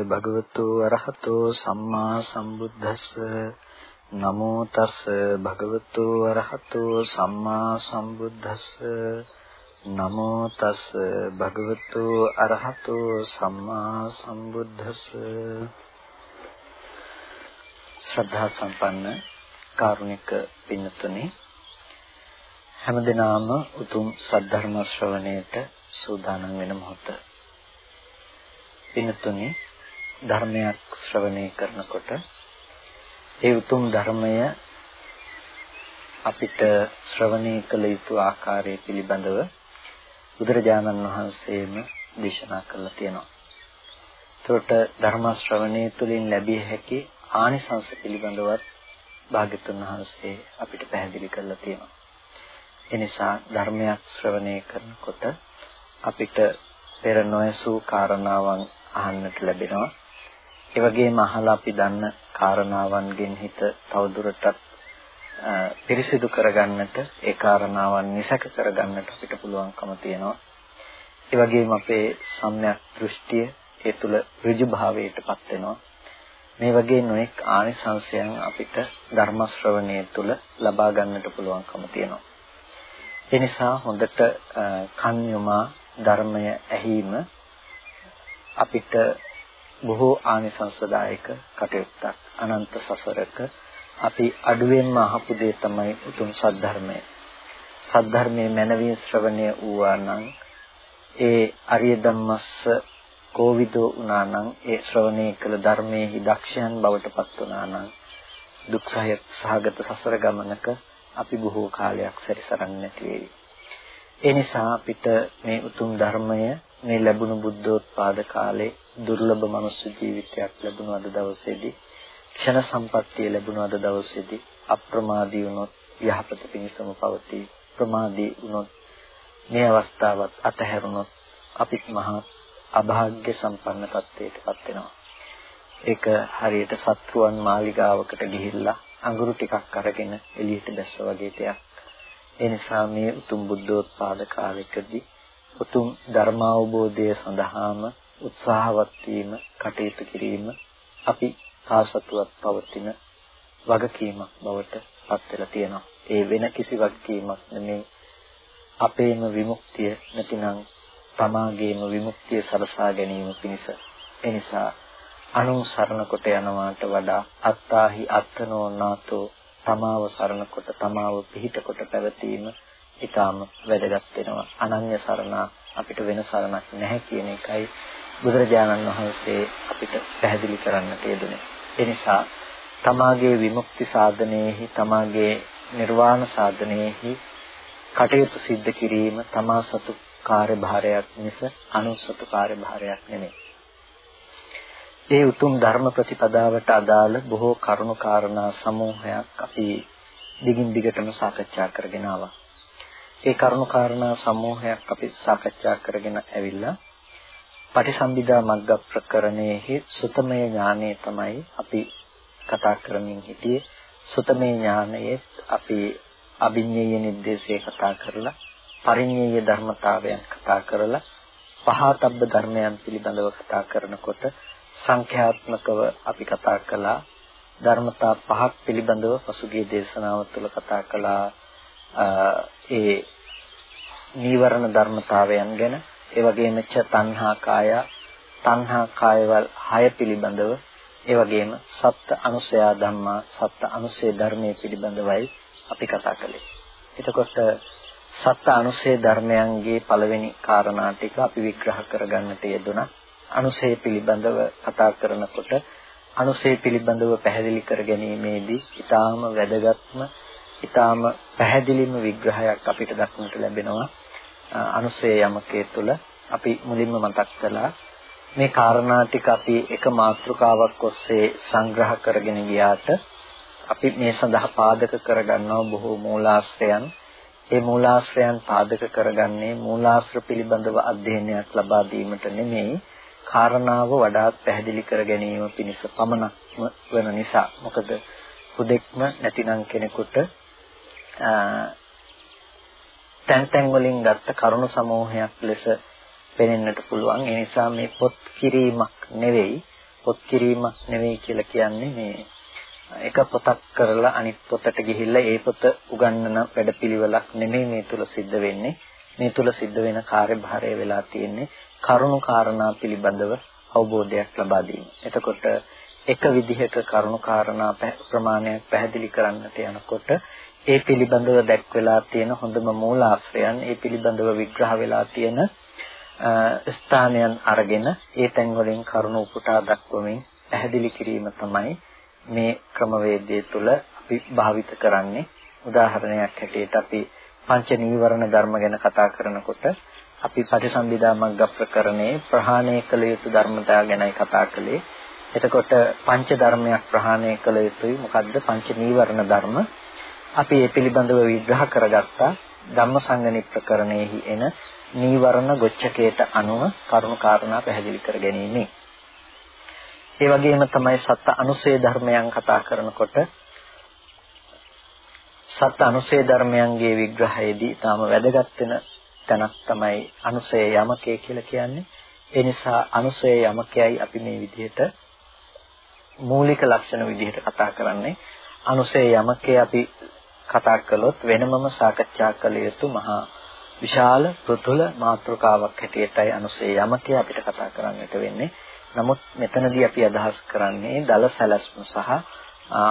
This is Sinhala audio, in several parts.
නමෝ තස් භගවතු අරහතෝ සම්මා සම්බුද්දස්ස. නමෝ තස් භගවතු අරහතෝ සම්මා සම්බුද්දස්ස. නමෝ තස් භගවතු අරහතෝ සම්මා සම්බුද්දස්ස. ශ්‍රද්ධා සම්පන්න කාරුණික පින්තුනි හැමදිනාම උතුම් සද්ධර්ම ශ්‍රවණයට සූදානම් වෙන මොහොත. පින්තුනි ධර්මයක් ශ්‍රවණය කරනකොට ඒ උතුම් ධර්මය අපිට ශ්‍රවණය කළ යුතු ආකාරය පිළිබඳව බුදුරජාණන් වහන්සේම දේශනා කළා තියෙනවා. ඒකට ධර්ම ශ්‍රවණය තුළින් ලැබිය හැකි ආනිසංස පිළිබඳවත් භාග්‍යතුන් වහන්සේ අපිට පැහැදිලි කරලා තියෙනවා. එනිසා ධර්මයක් ශ්‍රවණය කරනකොට අපිට පෙර නොයසූ කාරණාවන් අහන්නට ලැබෙනවා. ඒ වගේම අහලා අපි දන්න කාරණාවන්ගෙන් හිත තවදුරටත් පිරිසිදු කරගන්නට ඒ කාරණාවන් නිසක කරගන්නට අපිට පුළුවන්කම තියෙනවා. ඒ වගේම අපේ සම්‍යක් දෘෂ්ටිය ඒ තුල ඍජුභාවයටපත් වෙනවා. මේ වගේ නොඑක් ආනිසංශයන් අපිට ධර්ම ශ්‍රවණයේ තුල ලබා ගන්නට පුළුවන්කම තියෙනවා. ඒ නිසා හොඳට කන් යොමා ධර්මය ඇහිීම අපිට බොහෝ ආනිසංසදායක කටයුත්තක් අනන්ත සසරක අපි අඩුවෙන්ම අහපු දේ තමයි උතුම් සද්ධර්මය. සද්ධර්මයේ මනවින් ශ්‍රවණය වූවා නම් ඒ අරිය ධම්මස්ස කෝවිදෝ වුණා නම් ඒ ශ්‍රවණය කළ ධර්මයේ දක්ෂයන් බවට පත් වුණා නම් දුක් සහගත සසර ගමනක අපි බොහෝ කාලයක් සැරිසරන්නේ නැති වෙයි. ඒ නිසා අපිට මේ උතුම් ධර්මය මේ ලැබුණු බුද්ධෝත්පාද කාලේ දුර්ලභ මනුස්ස ජීවිතයක් ලැබුණු අද දවසේදී ක්ෂණ සම්පත්තිය ලැබුණු අද දවසේදී අප්‍රමාදී වුණොත් යහපත පිණිසම පවතී. ප්‍රමාදී වුණොත් මේ අවස්ථාවත් අතහැරුණොත් අපිත් මහා අභාග්‍ය සම්පන්න තත්ත්වයකටපත් වෙනවා. ඒක හරියට සත්රුවන් මාලිගාවකට ගිහිල්ලා අඟුරු ටිකක් අරගෙන එළියට දැස්ස වගේ දෙයක්. ඒ නිසා මේ උතුම් බුද්ධෝත්පාද කාලෙකදී උතුම් ධර්මාවබෝධය සඳහාම උත්සාහවත් වීම කටයුතු කිරීම අපි කාසතුවක් පවතින වගකීමක් බවට පත් වෙලා තියෙනවා. ඒ වෙන කිසි වගකීමක් නෙමේ අපේම විමුක්තිය නැතිනම් තමාගේම විමුක්තිය සලසා ගැනීම පිණිස. එනිසා අනුන් සරණ කොට යනවාට වඩා අත්තාහි අත්තනෝ නාතෝ තමාව සරණ කොට තමාව පිහිට කොට පැවතීම ඊටාම වැදගත් වෙනවා. අනන්‍ය සරණ අපිට වෙන සරණක් නැහැ කියන එකයි බුදුරජාණන් වහන්සේ අපිට පැහැදිලි කරන්නට යෙදුනේ. ඒ නිසා තමාගේ විමුක්ති සාධනයේහි තමාගේ නිර්වාණ සාධනයේහි කටයුතු සිද්ධ කිරීම තමා සතු කාර්යභාරයක් මිස අනුසතු කාර්යභාරයක් නෙමෙයි. ඒ උතුම් ධර්ම ප්‍රතිපදාවට අදාළ බොහෝ කරුණු කාරණා සමූහයක් අපි දිගින් දිගටම සාකච්ඡා කරගෙන ආවා. ඒ කරුණු කාරණා සමූහයක් අපි සාකච්ඡා කරගෙන ඇවිල්ලා පටිසම්භිදා මග්ග ප්‍රකරණයේ සුතමය ඥානය තමයි අපි කතා කරමින් හිටියේ. සුතමේ ඥානයේ අපි අභිඤ්ඤය නිද්දේශය කතා කරලා පරිඤ්ඤය ධර්මතාවයන් කතා කරලා පහතබ්බ ධර්මයන් පිළිබඳව කතා කරනකොට සංඛ්‍යාත්මකව අපි කතා කළා. ධර්මතා පහක් පිළිබඳව පසුගිය දේශනාව තුළ කතා කළා. ඒ නීවරණ ධර්මතාවයන් ගැන ඒ වගේම ච තණ්හා කාය තණ්හා කායවල හය පිළිබඳව ඒ වගේම සත්‍ය අනුසය ධම්මා සත්‍ය අනුසය ධර්මයේ පිළිබඳවයි අපි කතා කළේ. එතකොට සත්‍ය අනුසය ධර්මයන්ගේ පළවෙනි කාරණා ටික අපි විග්‍රහ කරගන්නට යෙදුණා. අනුසය පිළිබඳව කතා කරනකොට අනුසය පිළිබඳව පැහැදිලි කර ගැනීමේදී ඊටාම වැදගත්ම ඊටාම පැහැදිලිම විග්‍රහයක් අපිට දක්නට ලැබෙනවා. අනුසය යමකේ තුල අපි මුලින්ම මතක් කළා. මේ කාරණා ටික අපි එක මාතෘකාවක් ඔස්සේ සංග්‍රහ කරගෙන ගියාට අපි මේ සඳහා පාදක කරගන්නා බොහෝ මූලාශ්‍රයන්. ඒ මූලාශ්‍රයන් පාදක කරගන්නේ මූලාශ්‍ර පිළිබඳව අධ්‍යයනයක් ලබා දීමට නෙමෙයි කාරණාව වඩාත් පැහැදිලි කර ගැනීම පිණිස පමණක්ම වන නිසා. මොකද හුදෙක්ම නැතිනම් කෙනෙකුට තැන් තැන් වලින් ගත්ත කරුණු සමූහයක් ලෙස පෙනෙන්නට පුළුවන්. ඒ නිසා මේ පොත් කිරීමක් නෙවෙයි පොත් කිරීමක් නෙවෙයි කියලා කියන්නේ මේ එක පොතක් කරලා අනිත් පොතට ගිහිල්ලා ඒ පොත උගන්වන වැඩපිළිවෙලක් නෙමෙයි මේ තුල සිද්ධ වෙන්නේ. මේ තුල සිද්ධ වෙන කාර්යභාරය වෙලා තියෙන්නේ කරුණු කාරණා පිළිබඳව අවබෝධයක් ලබා දීම. එතකොට එක විදිහක කරුණු කාරණා ප්‍රමාණයක් පැහැදිලි කරන්නට යනකොට ඒ පිළිබඳව දැක්වලා තියෙන හොඳම මූලාශ්‍රයන් ඒ පිළිබඳව විග්‍රහ වෙලා තියෙන ස්ථානයන් අරගෙන ඒ තැන් වලින් කරුණු උපුටා දක්වමින් පැහැදිලි කිරීම තමයි මේ ක්‍රමවේදය තුළ අපි භාවිත කරන්නේ උදාහරණයක් හැටියට අපි පංච නීවරණ ධර්ම ගැන කතා කරනකොට අපි පටිසම්භිදා මග්ග ප්‍රකරණේ ප්‍රහාණය කළ යුතු ධර්මතා ගැනයි කතා කළේ. එතකොට පංච ධර්මයක් ප්‍රහාණය කළ යුතුයි. මොකද්ද? පංච නීවරණ ධර්ම. අපි ඒ පිළිබඳව විග්‍රහ කරගත්තා ධම්මසංගණි ප්‍රකරණයෙහි එන නීවරණ ගොච්චකයට අනුව කරුණු කාරණා පැහැදිලි කර ගැනීම. ඒ වගේම තමයි සත්ත අනුසේ ධර්මයන් කතා කරනකොට සත්ත අනුසේ ධර්මයන්ගේ විග්‍රහයේදී තාම වැදගත් වෙන තැනක් තමයි අනුසේ යමකේ කියලා කියන්නේ. ඒ නිසා අනුසේ යමකයයි අපි මේ විදිහට මූලික ලක්ෂණ විදිහට කතා කරන්නේ. අනුසේ යමකේ අපි කතා කළොත් වෙනමම සාකච්ඡා කළ යුතු මහා විශාල පෘතුල මාතෘකාවක් හැටියටයි අනුසේ යමකේ අපිට කතා කරන්නට වෙන්නේ. නමුත් මෙතනදී අපි අදහස් කරන්නේ දල සැලැස්ම සහ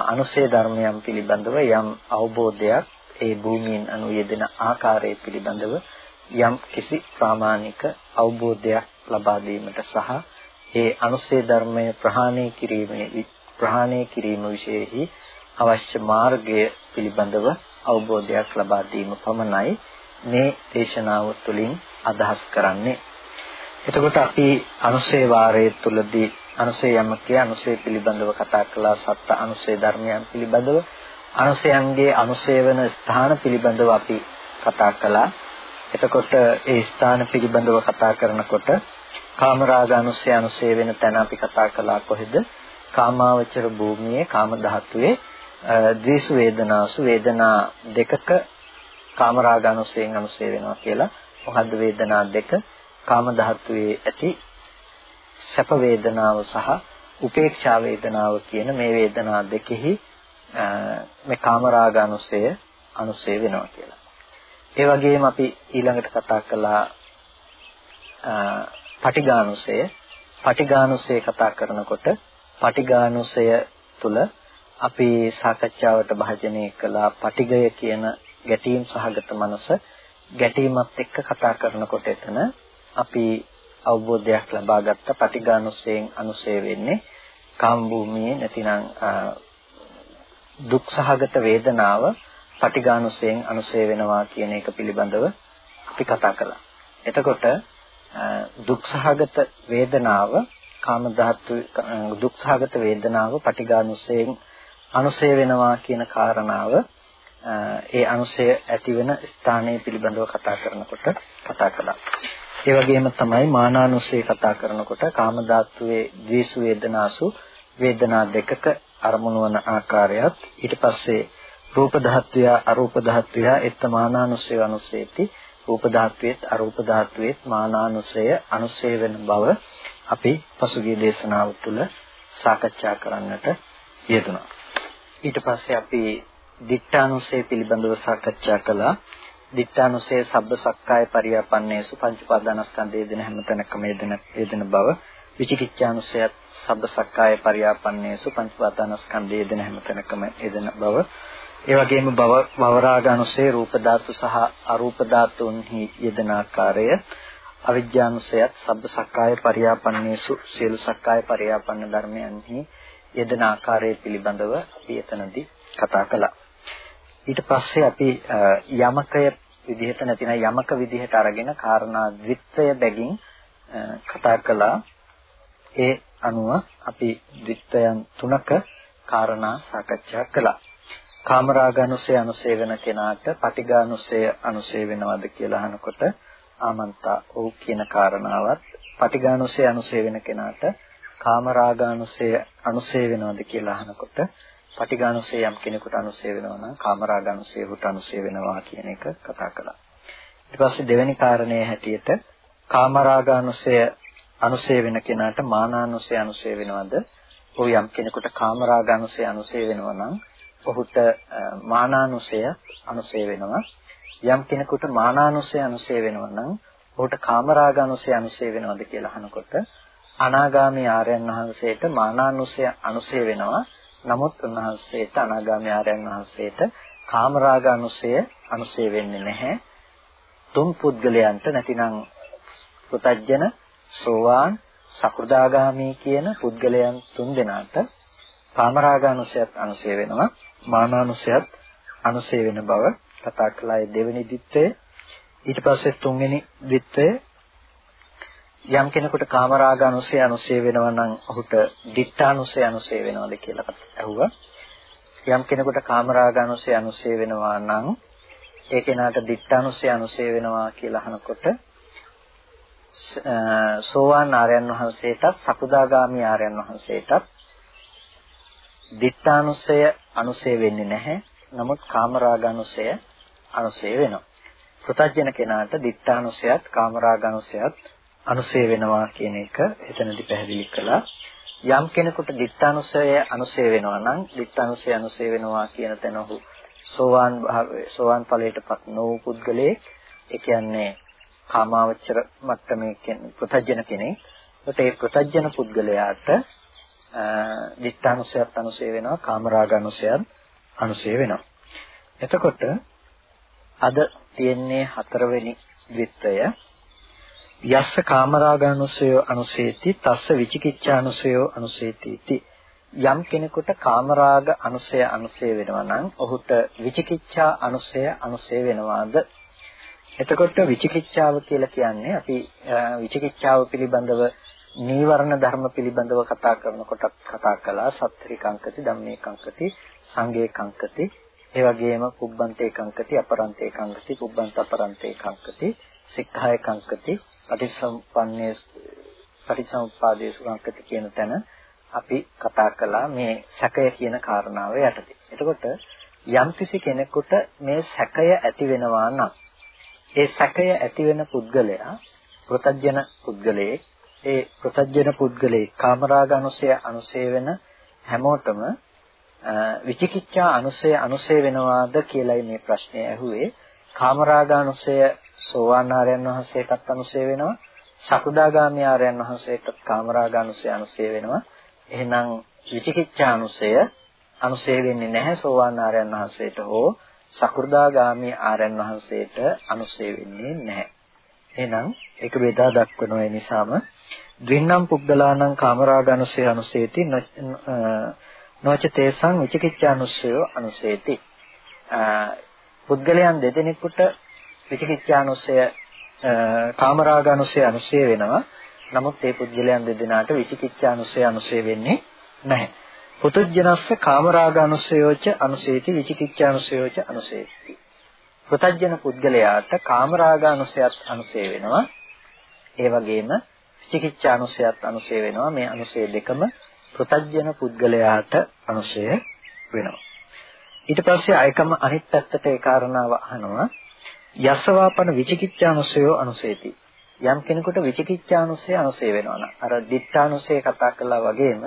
අනුසේ ධර්මයන් පිළිබඳව යම් අවබෝධයක් ඒ භූමියෙන් අනු යෙදෙන ආකාරය පිළිබඳව යම් කිසි ප්‍රාමාණික අවබෝධයක් ලබා දීමට සහ ඒ අනුසේ ධර්මය ප්‍රහාණය කිරීමේ ප්‍රහාණය කිරීම විශේෂෙහි අවශ්‍ය මාර්ගය පිළිබඳව අවබෝධයක් ලබා දීම පමණයි මේ දේශනාව තුළින් අදහස් කරන්නේ එතකොට අපි අනුසේ වාරයේ තුලදී අනුසේ යමකේ අනුසේ පිළිබඳව කතා කළා සත්‍ය අනුසේ ධර්මයන් පිළිබඳව අනුසයන්ගේ අනුසේ වෙන ස්ථාන පිළිබඳව අපි කතා කළා. එතකොට ඒ ස්ථාන පිළිබඳව කතා කරනකොට කාමරාග අනුසේ අනුසේ වෙන තැන අපි කතා කළා කොහෙද? කාමාවචර භූමියේ කාම ධාතුවේ ද්වේෂ වේදනාසු වේදනා දෙකක කාමරාග අනුසයෙන් අනුසේ වෙනවා කියලා. මොකද්ද වේදනා දෙක? කාම ධාතුවේ ඇති සැප වේදනාව සහ උපේක්ෂා වේදනාව කියන මේ වේදනා දෙකෙහි මේ කාමරාග අනුසය අනුසය වෙනවා කියලා. ඒ වගේම අපි ඊළඟට කතා කළා පටිඝානුසය. පටිඝානුසය කතා කරනකොට පටිඝානුසය තුල අපි සාකච්ඡාවට භාජනය කළා පටිඝය කියන ගැටීම් සහගත මනස ගැටීමත් එක්ක කතා කරනකොට එතන අපි අවබෝධයක් ලබා ගත්ත පටිඝානුසයෙන් අනුසය වෙන්නේ කාම භූමියේ නැතිනම් දුක්සහගත වේදනාව පටිඝානුසයෙන් අනුසය වෙනවා කියන එක පිළිබඳව අපි කතා කළා. එතකොට දුක්සහගත වේදනාව කාම ධාතු දුක්සහගත වේදනාව පටිඝානුසයෙන් අනුසය වෙනවා කියන කාරණාව ඒ අනුසය ඇති වෙන ස්ථානය පිළිබඳව කතා කරනකොට කතා කළා. ඒ වගේම තමයි මානානුසේ කතා කරනකොට කාම ධාතුවේ ද්වේෂ වේදනාසු වේදනා දෙකක අරමුණු වන ආකාරයත් ඊට පස්සේ රූප ධාත්වය අරූප ධාත්වය එත් මානානුසය අනුසේති රූප ධාත්වයේත් අරූප ධාත්වයේත් මානානුසය අනුසය වෙන බව අපි පසුගිය දේශනාව තුළ සාකච්ඡා කරන්නට යෙදුණා ඊට පස්සේ අපි දිඨානුසය පිළිබඳව සාකච්ඡා කළා. දිට්ඨානුසේ සබ්බ සක්කාය පරියාපන්නේසු පංච උපාදානස්කන්ධයේ දෙන හැමතැනකම යෙදෙන යෙදෙන බව. විචිකිච්ඡානුසයත් සබ්බ සක්කාය පරියාපන්නේසු පංච උපාදානස්කන්ධයේ දෙන හැමතැනකම යෙදෙන බව. ඒ වගේම භව භවරාගානුසේ රූප ධාතු සහ අරූප ධාතුන්හි යෙදෙන ආකාරය. අවිජ්ජානුසයත් සබ්බ සක්කාය පරියාපන්නේසු සියලු සක්කාය පරියාපන්න ධර්මයන්හි යෙදෙන ආකාරය පිළිබඳව අපි එතනදී කතා කළා. ඊට පස්සේ අපි යමකය විදිහට නැතිනම් යමක විදිහට අරගෙන කාරණා ද්විත්වය බැගින් කතා කළා. ඒ අනුව අපි ද්විත්වයන් තුනක කාරණා සාකච්ඡා කළා. කාමරාගනුසය අනුසය වෙන කෙනාට පටිඝානුසය අනුසය වෙනවද කියලා අහනකොට ආමන්තා ඔව් කියන කාරණාවත් පටිඝානුසය අනුසය වෙන කෙනාට කාමරාගානුසය අනුසය වෙනවද කියලා අහනකොට පටිඝානුසය යම් කෙනෙකුට අනුසය වෙනවා නම් කාමරාගානුසය හුට අනුසය වෙනවා කියන එක කතා කළා. ඊට පස්සේ දෙවෙනි කාරණේ හැටියට කාමරාගානුසය අනුසය වෙන කෙනාට මානානුසය අනුසය වෙනවද? ඔය යම් කෙනෙකුට කාමරාගානුසය අනුසය වෙනවා නම් ඔහුට මානානුසය අනුසය වෙනවා. යම් කෙනෙකුට මානානුසය අනුසය වෙනවා නම් ඔහුට කාමරාගානුසය අනුසය වෙනවද කියලා අහනකොට අනාගාමී ආර්යයන් වහන්සේට මානානුසය අනුසය වෙනවා. නමුත් උන්වහන්සේට අනාගාමී ආර්යයන් වහන්සේට කාමරාගානුසය අනුසය වෙන්නේ නැහැ. තුන් පුද්ගලයන්ට නැතිනම් පුතජන සෝවාන් සකෘදාගාමී කියන පුද්ගලයන් තුන් දෙනාට කාමරාගානුසයත් අනුසය වෙනවා මානානුසයත් අනුසය වෙන බව කතා කළා ඒ දෙවෙනි දිත්තේ ඊට පස්සේ තුන්වෙනි දිත්තේ යම් කෙනෙකුට කාමරාගානුසය අනුසය වෙනවා නම් ඔහුට ditthානුසය අනුසය වෙනවද කියලා අහුවා යම් කෙනෙකුට කාමරාගානුසය අනුසය වෙනවා නම් ඒ කෙනාට ditthානුසය අනුසය වෙනවා කියලා අහනකොට සෝවාන් ආර්යයන් වහන්සේටත් සකුදාගාමි ආර්යයන් වහන්සේටත් ditthානුසය අනුසය වෙන්නේ නැහැ. නමුත් කාමරාගානුසය අනුසය වෙනවා. ප්‍රත්‍යජන කෙනාට ditthානුසයත් කාමරාගානුසයත් අනුසය වෙනවා කියන එක එතනදි පැහැදිලි කළා. යම් කෙනෙකුට ditthානුසය අනුසය වෙනවා නම් ditthානුසය අනුසය වෙනවා කියන තැන ඔහු සෝවාන් සෝවාන් ඵලයටපත් නොවූ පුද්ගලයෙක් ඒ කියන්නේ කාමාවචර මට්ටමේ කියන්නේ ප්‍රතජන කෙනෙක්. ඒකට ඒ ප්‍රතජන පුද්ගලයාට දිත්තානුසයත් අනුසය වෙනවා කාමරාගානුසයත් අනුසය වෙනවා. එතකොට අද තියෙන්නේ හතරවෙනි විත්තය යස්ස කාමරාගානුසය අනුසේති තස්ස විචිකිච්ඡානුසය අනුසේති යම් කෙනෙකුට කාමරාග අනුසය අනුසය වෙනවා නම් ඔහුට විචිකිච්ඡා අනුසය අනුසය වෙනවාද? එතකොට විචිකිච්ඡාව කියලා කියන්නේ අපි විචිකිච්ඡාව පිළිබඳව නීවරණ ධර්ම පිළිබඳව කතා කරනකොට කතා කළා. සත්‍ත්‍රිකංකති ධම්මේකංකති සංඝේකංකති ඒ වගේම පුබ්බන්තේකංකති අපරන්තේකංකති පුබ්බන්ත අපරන්තේකංකති සික්ඛායකංකති පටිසම්පන්නේ පටිසම්පාදේසු කංකති කියන තැන අපි කතා කළා මේ සැකය කියන කාරණාව යටතේ. එතකොට යම්කිසි කෙනෙකුට මේ සැකය ඇති වෙනවා නම් ඒ සැකය ඇති වෙන පුද්ගලයා ප්‍රතජන පුද්ගලයෙක් ඒ ප්‍රතජන පුද්ගලයේ කාමරාග අනුසය අනුසය වෙන හැමෝටම විචිකිච්ඡා අනුසය අනුසය වෙනවාද කියලායි මේ ප්‍රශ්නේ ඇහුවේ කාමරාග අනුසය සෝවාන් ආර්යයන් වහන්සේටත් අනුසය වෙනවා සකුදාගාමී ආර්යයන් වහන්සේටත් කාමරාග අනුසය අනුසය වෙනවා එහෙනම් විචිකිච්ඡා අනුසය අනුසය වෙන්නේ නැහැ සෝවාන් ආර්යයන් වහන්සේට හෝ සකු르දාගාමී ආරයන් වහන්සේට අනුසය වෙන්නේ නැහැ. එහෙනම් ඒක බෙදා දක්වන ඒ නිසාම ද්වින්නම් පුද්ගලානම් කාමරාගනුසය අනුසේති නොච තේසං විචිකිච්ඡානුසය අනුසේති. පුද්ගලයන් දෙදෙනෙකුට විචිකිච්ඡානුසය කාමරාගනුසය අනුසය වෙනවා. නමුත් ඒ පුද්ගලයන් දෙදෙනාට විචිකිච්ඡානුසය අනුසය වෙන්නේ නැහැ. පුතුජනස්ස කාමරාගානුසයෝච අනුසේති විචිකිච්ඡානුසයෝච අනුසේති. පුතජන පුද්ගලයාට කාමරාගානුසයත් අනුසේ වෙනවා. ඒ වගේම විචිකිච්ඡානුසයත් අනුසේ වෙනවා. මේ අනුසේ දෙකම පුතජන පුද්ගලයාට අනුසය වෙනවා. ඊට පස්සේ අයකම අනිත් පැත්තට ඒ කාරණාව අහනවා. යසවාපන විචිකිච්ඡානුසයෝ අනුසේති. යම් කෙනෙකුට විචිකිච්ඡානුසය අනුසේ වෙනවා නම් අර දිත්තානුසය කතා කළා වගේම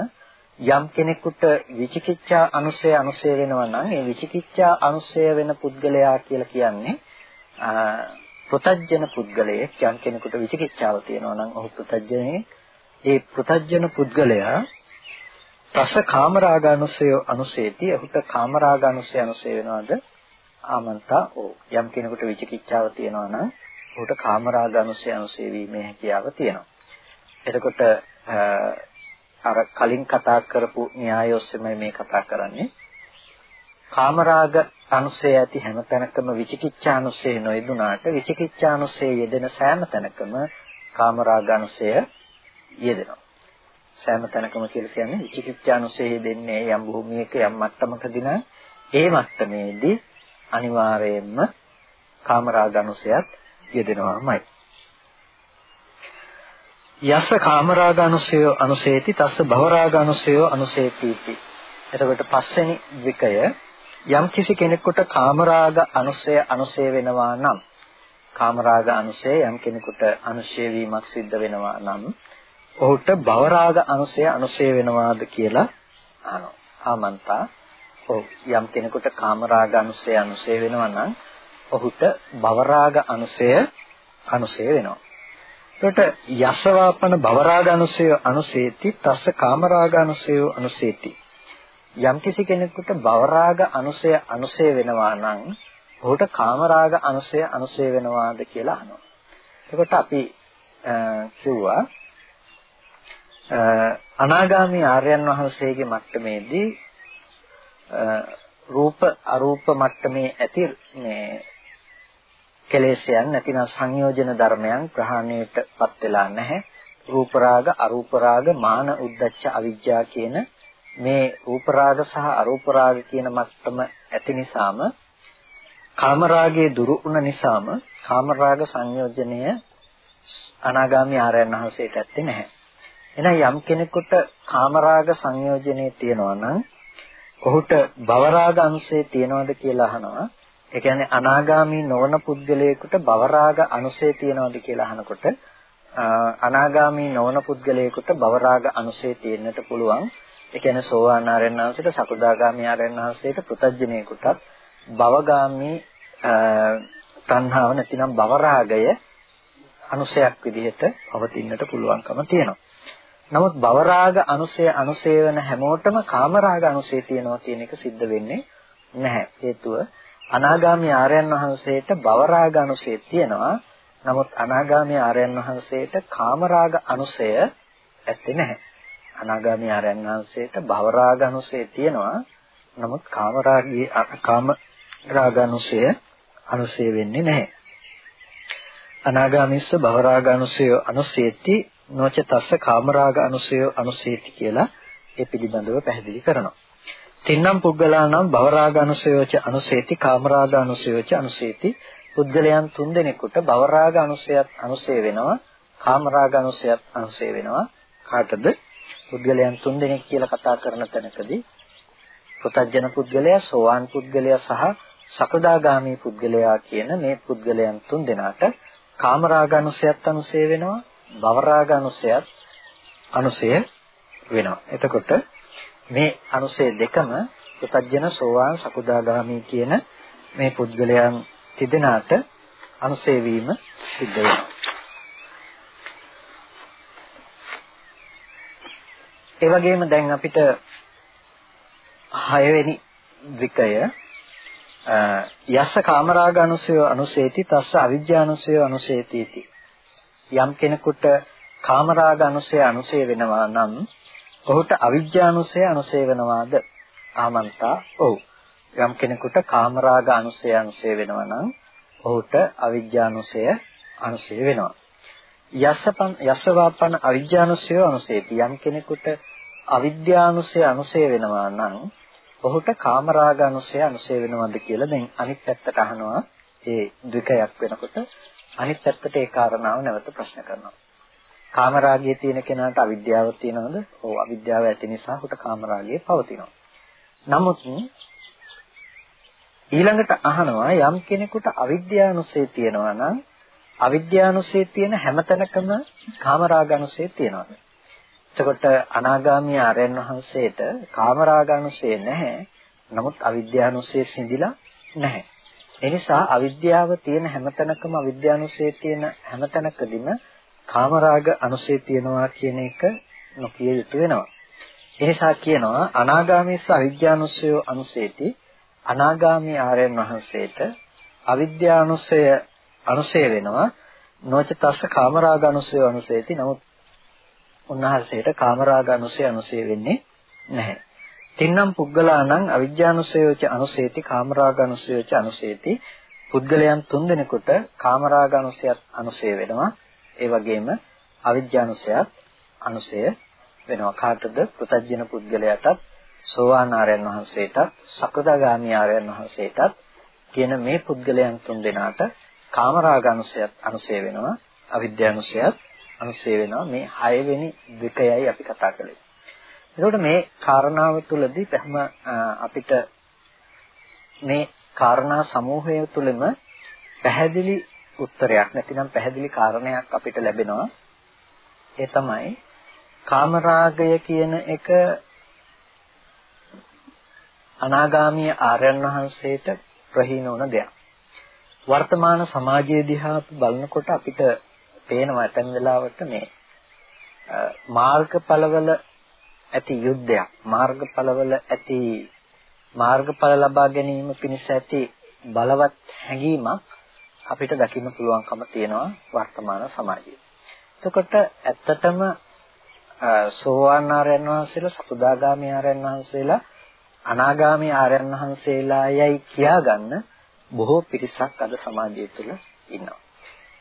යම් කෙනෙකුට විචිකිච්ඡා අනුසය අනුසය වෙනවා නම් ඒ විචිකිච්ඡා අනුසය වෙන පුද්ගලයා කියලා කියන්නේ පුතජන පුද්ගලයෙක් යම් කෙනෙකුට විචිකිච්ඡාව තියෙනවා නම් ඔහු පුතජනේ. ඒ පුතජන පුද්ගලයා රස කාමරාගානුසය අනුසේති. ඔහුට කාමරාගානුසය අනුසය වෙනවද? ආමන්තා ඕ යම් කෙනෙකුට විචිකිච්ඡාව තියෙනවා නම් ඔහුට කාමරාගානුසය අනුසය වීමේ හැකියාව තියෙනවා එතකොට අර කලින් කතා කරපු න්‍යාය ඔස්සේමයි මේ කතා කරන්නේ. කාමරාග අනුසය ඇති හැම තැනකම විචිකිච්ඡා අනුසය නොයදුනාට විචිකිච්ඡා අනුසය යෙදෙන සෑම තැනකම කාමරාග අනුසය යෙදෙනවා. සෑම තැනකම කියලා කියන්නේ විචිකිච්ඡා අනුසය යෙදෙන්නේ යම් භූමියක යම් මට්ටමකදී නම් ඒ මට්ටමේදී අනිවාර්යයෙන්ම කාමරාග අනුසයත් යෙදෙනවාමයි. යස කාමරාගානුසය අනුසේති තස්ස භවරාගානුසය අනුසේති එතකොට පස්වෙනි විකය යම් කිසි කෙනෙකුට කාමරාග අනුසය අනුසය වෙනවා නම් කාමරාග අනුසය යම් කෙනෙකුට අනුශය වීමක් සිද්ධ වෙනවා නම් ඔහුට භවරාග අනුසය අනුසය වෙනවාද කියලා අහනවා. ආමන්තා ඔව් යම් කෙනෙකුට කාමරාග අනුසය අනුසය වෙනවා නම් ඔහුට භවරාග අනුසය අනුසය වෙනවා. එතකොට යසවාපන භවරාග අනුසය අනුසේති තස්ස කාමරාග අනුසය අනුසේති. යම් කිසි කෙනෙකුට භවරාග අනුසය අනුසය වෙනවා නම් ඔහුට කාමරාග අනුසය අනුසය වෙනවාද කියලා අහනවා. එතකොට අපි කිව්වා අනාගාමී ආර්යයන් වහන්සේගේ මට්ටමේදී රූප අරූප මට්ටමේ ඇති මේ කෙලෙසයන් නැතිනම් සංයෝජන ධර්මයන් ප්‍රහාණයටපත් වෙලා නැහැ. රූප රාග, අරූප රාග, මාන, උද්දච්ච, අවිජ්ජා කියන මේ රූප රාග සහ අරූප රාග කියන මට්ටම ඇති නිසාම කාම රාගයේ දුරු වුණ නිසාම කාම රාග සංයෝජනය අනාගාමී ආරයන් වහන්සේට ඇත්තේ නැහැ. එහෙනම් යම් කෙනෙකුට කාම රාග සංයෝජනේ තියෙනවා නම් ඔහුට භව රාග අංශය තියෙනවද කියලා අහනවා. ඒ කියන්නේ අනාගාමී නොවන පුද්ගලයෙකුට භව රාග අනුසය තියෙනවද කියලා අහනකොට අනාගාමී නොවන පුද්ගලයෙකුට භව රාග අනුසය තියෙන්නට පුළුවන්. ඒ කියන්නේ සෝවාන් ආරයන් වහන්සේට සකුදාගාමී ආරයන් වහන්සේට පුතඥයෙකුටත් භවගාමී තණ්හාව නැතිනම් භව රාගය අනුසයක් විදිහට පවතින්නට පුළුවන්කම තියෙනවා. නමුත් භවරාග අනුසය අනුසය වෙන හැමෝටම කාමරාග අනුසය තියෙනවා කියන එක सिद्ध වෙන්නේ නැහැ. හේතුව අනාගාමී ආර්යයන් වහන්සේට භවරාග අනුසය තියෙනවා. නමුත් අනාගාමී ආර්යයන් වහන්සේට කාමරාග අනුසය ඇත්තේ නැහැ. අනාගාමී ආර්යයන් වහන්සේට භවරාග අනුසය තියෙනවා. නමුත් කාමරාගී කාම රාගානුසය අනුසය වෙන්නේ නැහැ. අනාගාමීස්ස භවරාගානුසය අනුසේති නොච තස්ස කාමරාග අනුසය අනුසේති කියලා ඒ පිළිබඳව පැහැදිලි කරනවා. තින්නම් පුද්ගලානම් භවරාග අනුසයෝච අනුසේති කාමරාග අනුසයෝච අනුසේති. පුද්ගලයන් තුන් දෙනෙකුට භවරාග අනුසයත් අනුසය වෙනවා කාමරාග අනුසයත් අනුසය වෙනවා. කාටද? පුද්ගලයන් තුන් දෙනෙක් කියලා කතා කරන තැනකදී පුතජන පුද්ගලයා සෝවාන් පුද්ගලයා සහ සකදාගාමී පුද්ගලයා කියන මේ පුද්ගලයන් තුන් දෙනාට කාමරාග අනුසයත් අනුසය වෙනවා භවරාග අනුසයත් අනුසය වෙනවා. එතකොට මේ අනුසය දෙකම පුතඥ සෝවාන් සකුදාගාමි කියන මේ පුද්ගලයන් තිදෙනාට අනුසය වීම සිද්ධ වෙනවා. ඒ වගේම දැන් අපිට හයවෙනි විකය යස්ස කාමරාග අනුසය අනුසේති තස්ස අවිජ්ජානුසය අනුසේති යම් කෙනෙකුට කාමරාග අනුසය අනුසය වෙනවා නම් ඔහුට අවිජ්ජානුසය අනුසය වෙනවාද? ආමන්තා ඔව්. යම් කෙනෙකුට කාමරාග අනුසය අනුසය වෙනවා නම් ඔහුට අවිජ්ජානුසය අනුසය වෙනවා. යස්සපන් යස්සවාපන අවිජ්ජානුසය අනුසේති. යම් කෙනෙකුට අවිද්‍යානුසය අනුසය වෙනවා නම් ඔහුට කාමරාග අනුසය අනුසය වෙනවද කියලා දැන් අනිත් පැත්තට අහනවා. ඒ ද්විකයක් වෙනකොට අනිත් පැත්තට ඒ කාරණාව නැවත ප්‍රශ්න කරනවා. කාමරාගයේ තියෙන කෙනාට අවිද්‍යාව තියෙනවද? ඔව් අවිද්‍යාව ඇති නිසා ඔහුට කාමරාගය පවතිනවා. නමුත් ඊළඟට අහනවා යම් කෙනෙකුට අවිද්‍යානුසය තියෙනවා නම් අවිද්‍යානුසය තියෙන හැමතැනකම කාමරාගනුසය තියෙනවද? එතකොට අනාගාමී ආර්යයන් වහන්සේට කාමරාගනුසය නැහැ. නමුත් අවිද්‍යානුසය සිඳිලා නැහැ. එනිසා අවිද්‍යාව තියෙන හැමතැනකම අවිද්‍යානුසය තියෙන හැමතැනකදීම කාමරාග අනුසය තියෙනවා කියන එක නොකිය යුතු වෙනවා. එනිසා කියනවා අනාගාමීස්ස අවිද්‍යානුසය අනුසේති අනාගාමී ආර්යයන් වහන්සේට අවිද්‍යානුසය අනුසය වෙනවා නොචතස්ස කාමරාග අනුසය අනුසේති නමුත් උන්වහන්සේට කාමරාග අනුසය අනුසය වෙන්නේ නැහැ. තින්නම් පුද්ගලාණං අවිජ්ජානුසයෝච අනුසේති කාමරාගනුසයෝච අනුසේති. පුද්ගලයන් තුන්දෙනෙකුට කාමරාගනුසයත් අනුසය වෙනවා. ඒ වගේම අවිජ්ජානුසයත් අනුසය වෙනවා. කාටද? පෘතජ්ජන පුද්ගලයාටත් සෝවාන් ආර්යයන් වහන්සේටත් සකදාගාමී ආර්යයන් වහන්සේටත් කියන මේ පුද්ගලයන් තුන්දෙනාට කාමරාගනුසයත් අනුසය වෙනවා. අවිද්‍යානුසයත් අනුසය වෙනවා. මේ හයවෙනි විකයයි අපි කතා කළේ. එතකොට මේ කාරණාව තුළදී පැහැම අපිට මේ කාරණා සමූහය තුළම පැහැදිලි උත්තරයක් නැතිනම් පැහැදිලි කාරණයක් අපිට ලැබෙනවා. ඒ තමයි කාමරාගය කියන එක අනාගාමී ආර්යයන් වහන්සේට ප්‍රහීන වුණ දෙයක්. වර්තමාන සමාජයේ දිහා බලනකොට අපිට පේනවා ඇතැම් වෙලාවට මේ මාර්ගඵලවල ඇති යුද්ධයක් මාර්ගඵලවල ඇති මාර්ගඵල ලබා ගැනීම පිණිස ඇති බලවත් හැඟීමක් අපිට දකින්න පුළුවන්කම තියෙනවා වර්තමාන සමාජයේ. එතකොට ඇත්තටම සෝවාන් ආර්යයන් වහන්සේලා සකුදාගාමී ආර්යයන් වහන්සේලා අනාගාමී ආර්යයන් වහන්සේලා යයි කියාගන්න බොහෝ පිරිසක් අද සමාජය තුළ ඉන්නවා.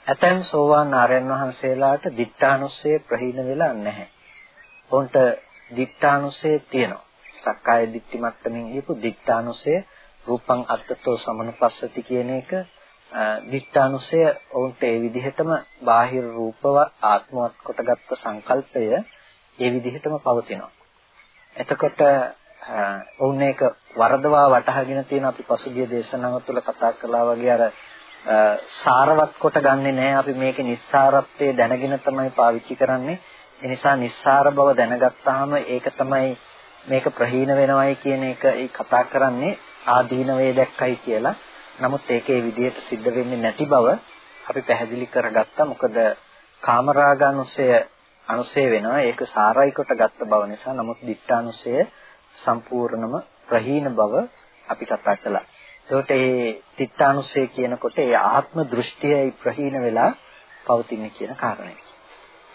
ඇතැම් සෝවාන් ආර්යයන් වහන්සේලාට දිත්තානුස්සය ප්‍රහීන වෙලා නැහැ. උන්ට දිත්තානුස්සය තියෙනවා. සක්කාය දිට්ඨි මට්ටමින් කියපු දිත්තානුස්සය රූපං අත්තතෝ සමනුපස්සති කියන එක දිත්තානුස්සය ඔවුන්ට ඒ විදිහටම බාහිර රූපව ආත්මවත් කොටගත්ත සංකල්පය ඒ විදිහටම පවතිනවා. එතකොට ඔවුන් ඒක වරදවා වටහාගෙන තියෙන අපි පසුගිය දේශනාව තුළ කතා කළා වගේ අර සාරවත් කොට ගන්නෙ නැහැ අපි මේකේ නිස්සාරත්වයේ දැනගෙන තමයි පාවිච්චි කරන්නේ ඒ නිසා නිස්සාර බව දැනගත්තාම ඒක තමයි මේක ප්‍රහීන වෙනවයි කියන එක ඒ කතා කරන්නේ ආදීන වේ දැක්කයි කියලා නමුත් ඒකේ විදිහට සිද්ධ වෙන්නේ නැති බව අපි පැහැදිලි කරගත්තා මොකද කාමරාගානුසය අනුසය වෙනවා ඒක සාරයි කොට ගත්ත බව නිසා නමුත් දිත්තානුසය සම්පූර්ණම ප්‍රහීන බව අපි කතා කළා. ඒකට මේ තිත්තානුසය කියනකොට ඒ ආත්ම දෘෂ්ටියයි ප්‍රහීන වෙලා පවතින කියන කාරණය.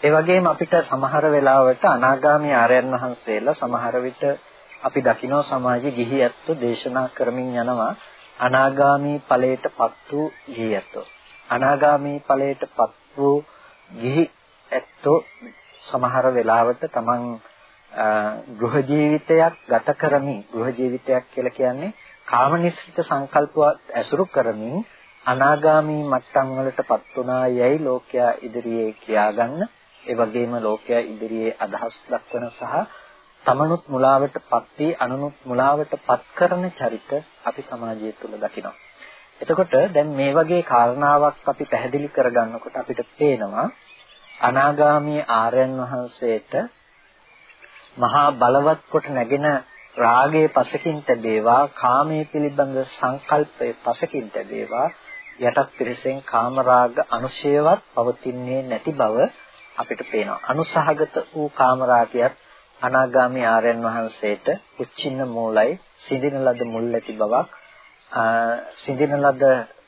ඒ වගේම අපිට සමහර වෙලාවට අනාගාමී ආර්යයන් වහන්සේලා සමහර විට අපි දකිනවා සමාජයේ ගිහි ඇත්තෝ දේශනා කරමින් යනවා අනාගාමී ඵලයටපත් වූ ගිහි ඇත්තෝ. අනාගාමී ඵලයටපත් වූ ගිහි ඇත්තෝ සමහර වෙලාවට තමන් ගෘහ ජීවිතයක් ගත කරමින් ගෘහ ජීවිතයක් කියලා කියන්නේ කාමනිශ්චිත සංකල්පවත් ඇසුරු කරමින් අනාගාමී මට්ටම් වලටපත් වුණා යයි ලෝකයා ඉදිරියේ කියාගන්න ඒ වගේම ලෝකයා ඉදිරියේ අදහස් දක්වන සහ තමනුත් මුලාවටපත් වී අනුනුත් මුලාවටපත් කරන චරිත අපි සමාජය තුළ දකිනවා. එතකොට දැන් මේ වගේ කාරණාවක් අපි පැහැදිලි කරගන්නකොට අපිට පේනවා අනාගාමී ආර්යයන් වහන්සේට මහා බලවත් කොට නැගෙන රාගයේ පසකින් තැබේවා කාමයේ පිළිබඳ සංකල්පයේ පසකින් තැබේවා යටත් පිරසෙන් කාම රාග අනුශේවත් පවතින්නේ නැති බව අපිට පේනවා. අනුසහගත වූ කාම රාගයත් අනාගාමී ආර්යයන් වහන්සේට උච්චින්න මූලයි සිඳින ලද මුල් ඇති බවක් සිඳින ලද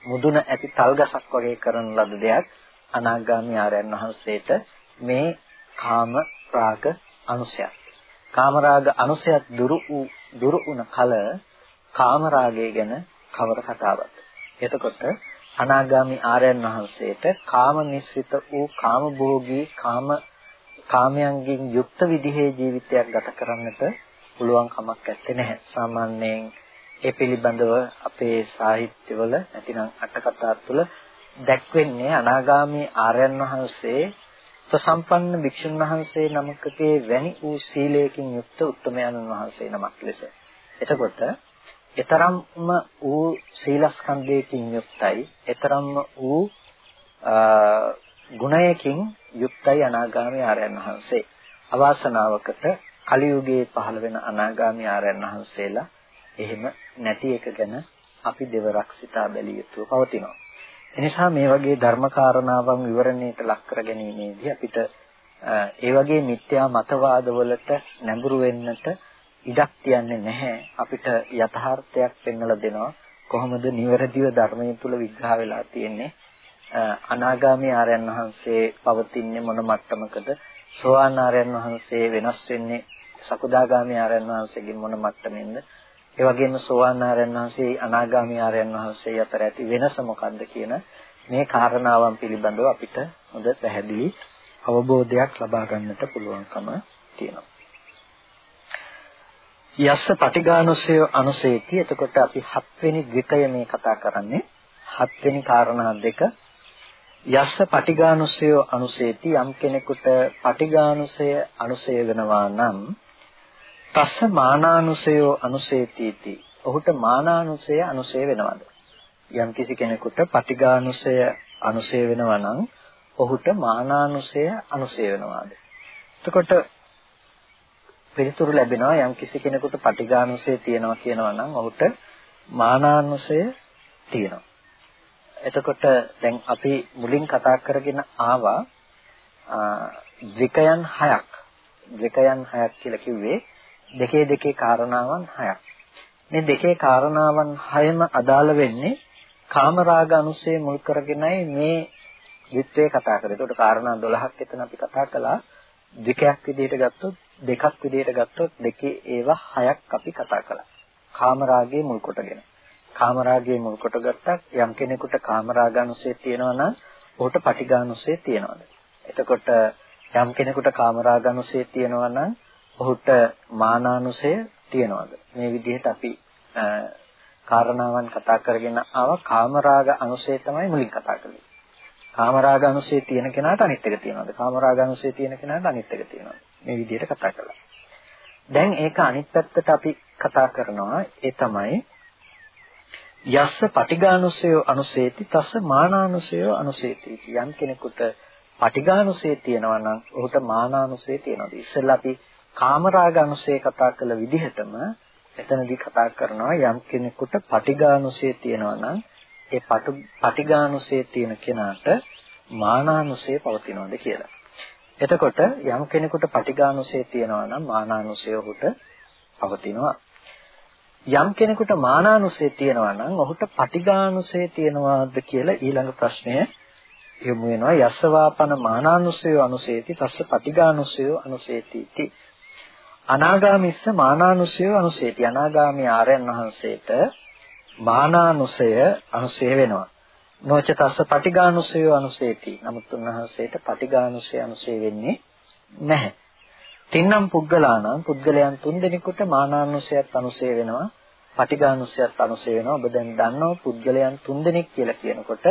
මුදුන ඇති තල්ගසක් වගේ කරන ලද දෙයක් අනාගාමී ආර්යයන් වහන්සේට මේ කාම රාග අනුසයක් කාමරාග අනුසයත් දුරු වූ දුරු වුණ කල කාමරාගය ගැන කවර කතාවක්ද එතකොට අනාගාමි ආර්යයන් වහන්සේට කාම නිස්සිත වූ කාම භෝගී කාම කාමයන්ගෙන් යුක්ත විදිහේ ජීවිතයක් ගත කරන්නට පුළුවන් කමක් නැත්තේ නැහැ සාමාන්‍යයෙන් ඒ පිළිබඳව අපේ සාහිත්‍යවල නැතිනම් අටකතා තුළ දැක්වෙන්නේ අනාගාමී ආර්යයන් වහන්සේ ප්‍රසම්පන්න භික්ෂුන් වහන්සේ නමකගේ වැනි වූ සීලයකින් යුක්ත උත්තමයන්න් වහන්සේ නමක් ලෙස. එතකොට ඊතරම්ම වූ සීලස්කන්ධයකින් යුක්තයි, ඊතරම්ම වූ ගුණයකින් යුක්තයි අනාගාමී ආර්යයන් වහන්සේ. අවාසනාවකට කලියුගයේ පහළ වෙන අනාගාමී ආර්යයන් වහන්සේලා එහෙම නැති එක ගැන අපි දෙවරක් සිතා බැලිය යුතුව පවතිනවා. එනිසා මේ වගේ ධර්ම කාරණාවන් විවරණයට ලක් කර ගැනීමේදී අපිට ඒ වගේ මිත්‍යා මතවාදවලට නැඹුරු වෙන්නට ඉඩක් තියන්නේ නැහැ. අපිට යථාර්ථයක් පෙන්වලා දෙනවා කොහොමද නිවැරදිව ධර්මයේ තුල විග්‍රහ වෙලා තියෙන්නේ. අනාගාමී ආර්යයන් වහන්සේ පවතින්නේ මොන මට්ටමකද? සෝවාන් ආර්යයන් වහන්සේ වෙනස් වෙන්නේ සකුදාගාමී ආර්යයන් වහන්සේගෙන් මොන මට්ටමින්ද? ඒ වගේම සෝවාන් ආරයන් වහන්සේ අනාගාමී ආරයන් වහන්සේ අතර ඇති වෙනස මොකක්ද කියන මේ කාරණාවන් පිළිබඳව අපිට හොඳ පැහැදිලි අවබෝධයක් ලබා ගන්නට පුළුවන්කම තියෙනවා. යස්ස පටිඝානුසය අනුසේති එතකොට අපි හත්වෙනි ද්විතය මේ කතා කරන්නේ හත්වෙනි කාරණා දෙක යස්ස පටිඝානුසය අනුසේති යම් කෙනෙකුට පටිඝානුසය අනුසය වෙනවා නම් තස්ස මානානුසයෝ අනුසේතිති. ඔහුට මානානුසය අනුසය වෙනවද? යම් කිසි කෙනෙකුට පටිඝානුසය අනුසය වෙනවා නම් ඔහුට මානානුසය අනුසය වෙනවාද? එතකොට පිළිතුරු ලැබෙනවා යම් කිසි කෙනෙකුට පටිඝානුසය තියෙනවා කියනවා නම් ඔහුට මානානුසය තියෙනවා. එතකොට දැන් අපි මුලින් කතා කරගෙන ආවා ද්විකයන් හයක්. ද්විකයන් හයක් කියලා කිව්වේ දෙකේ දෙකේ කාරණාවන් හයක්. මේ දෙකේ කාරණාවන් හයම අදාළ වෙන්නේ කාමරාග අනුසය මුල් කරගෙනයි මේ විත්වේ කතා කරේ. ඒකට කාරණා 12ක් එතන අපි කතා කළා. දෙකක් විදිහට ගත්තොත් දෙකක් විදිහට ගත්තොත් දෙකේ ඒවා හයක් අපි කතා කළා. කාමරාගයේ මුල් කොටගෙන. කාමරාගයේ මුල් කොට ගත්තත් යම් කෙනෙකුට කාමරාගානුසය තියෙනවා නම් ඔහුට පටිඝානුසය තියෙනවද? එතකොට යම් කෙනෙකුට කාමරාගානුසය තියෙනවා නම් ඔහුට මානානුසය තියෙනවද? මේ විදිහට අපි කාරණාවන් කතා කරගෙන ආවා කාමරාග අනුසය තමයි මුලින් කතා කළේ. කාමරාග අනුසය තියෙන කෙනාට අනිත් එක තියෙනවද? කාමරාග අනුසය තියෙන කෙනාට අනිත් එක තියෙනවද? මේ විදිහට කතා කළා. දැන් ඒක අනිත් පැත්තට අපි කතා කරනවා ඒ තමයි යස්ස පටිඝානුසය අනුසේති තස්ස මානානුසය අනුසේති යම් කෙනෙකුට පටිඝානුසය තියෙනවා නම් ඔහුට මානානුසය තියෙනවා. ඉස්සෙල්ලා අපි කාමරාග අනුසය කතා කළ විදිහටම එතනදී කතා කරනවා යම් කෙනෙකුට පටිඝානුසය තියෙනවා නම් ඒ පටිඝානුසය තියෙන කෙනාට මානානුසය පවතිනවද කියලා. එතකොට යම් කෙනෙකුට පටිඝානුසය තියෙනවා නම් මානානුසය ඔහුට පවතිනවා. යම් කෙනෙකුට මානානුසය තියෙනවා නම් ඔහුට පටිඝානුසය තියෙනවාද කියලා ඊළඟ ප්‍රශ්නය යොමු වෙනවා යස්සවාපන මානානුසය අනුසේති තස්ස පටිඝානුසය අනුසේති අනාගාමිස්ස මානානුසය අනුසේති අනාගාමී ආර්යයන් වහන්සේට මානානුසය අනුසය වෙනවා නොච තස්ස පටිඝානුසය අනුසේති. නමුත් උන්වහන්සේට පටිඝානුසය අනුසය වෙන්නේ නැහැ. තින්නම් පුද්ගලානම් පුද්ගලයන් තුන්දෙනෙකුට මානානුසයත් අනුසය වෙනවා. පටිඝානුසයත් අනුසය වෙනවා. ඔබ දැන් දන්නවා පුද්ගලයන් තුන්දෙනෙක් කියලා කියනකොට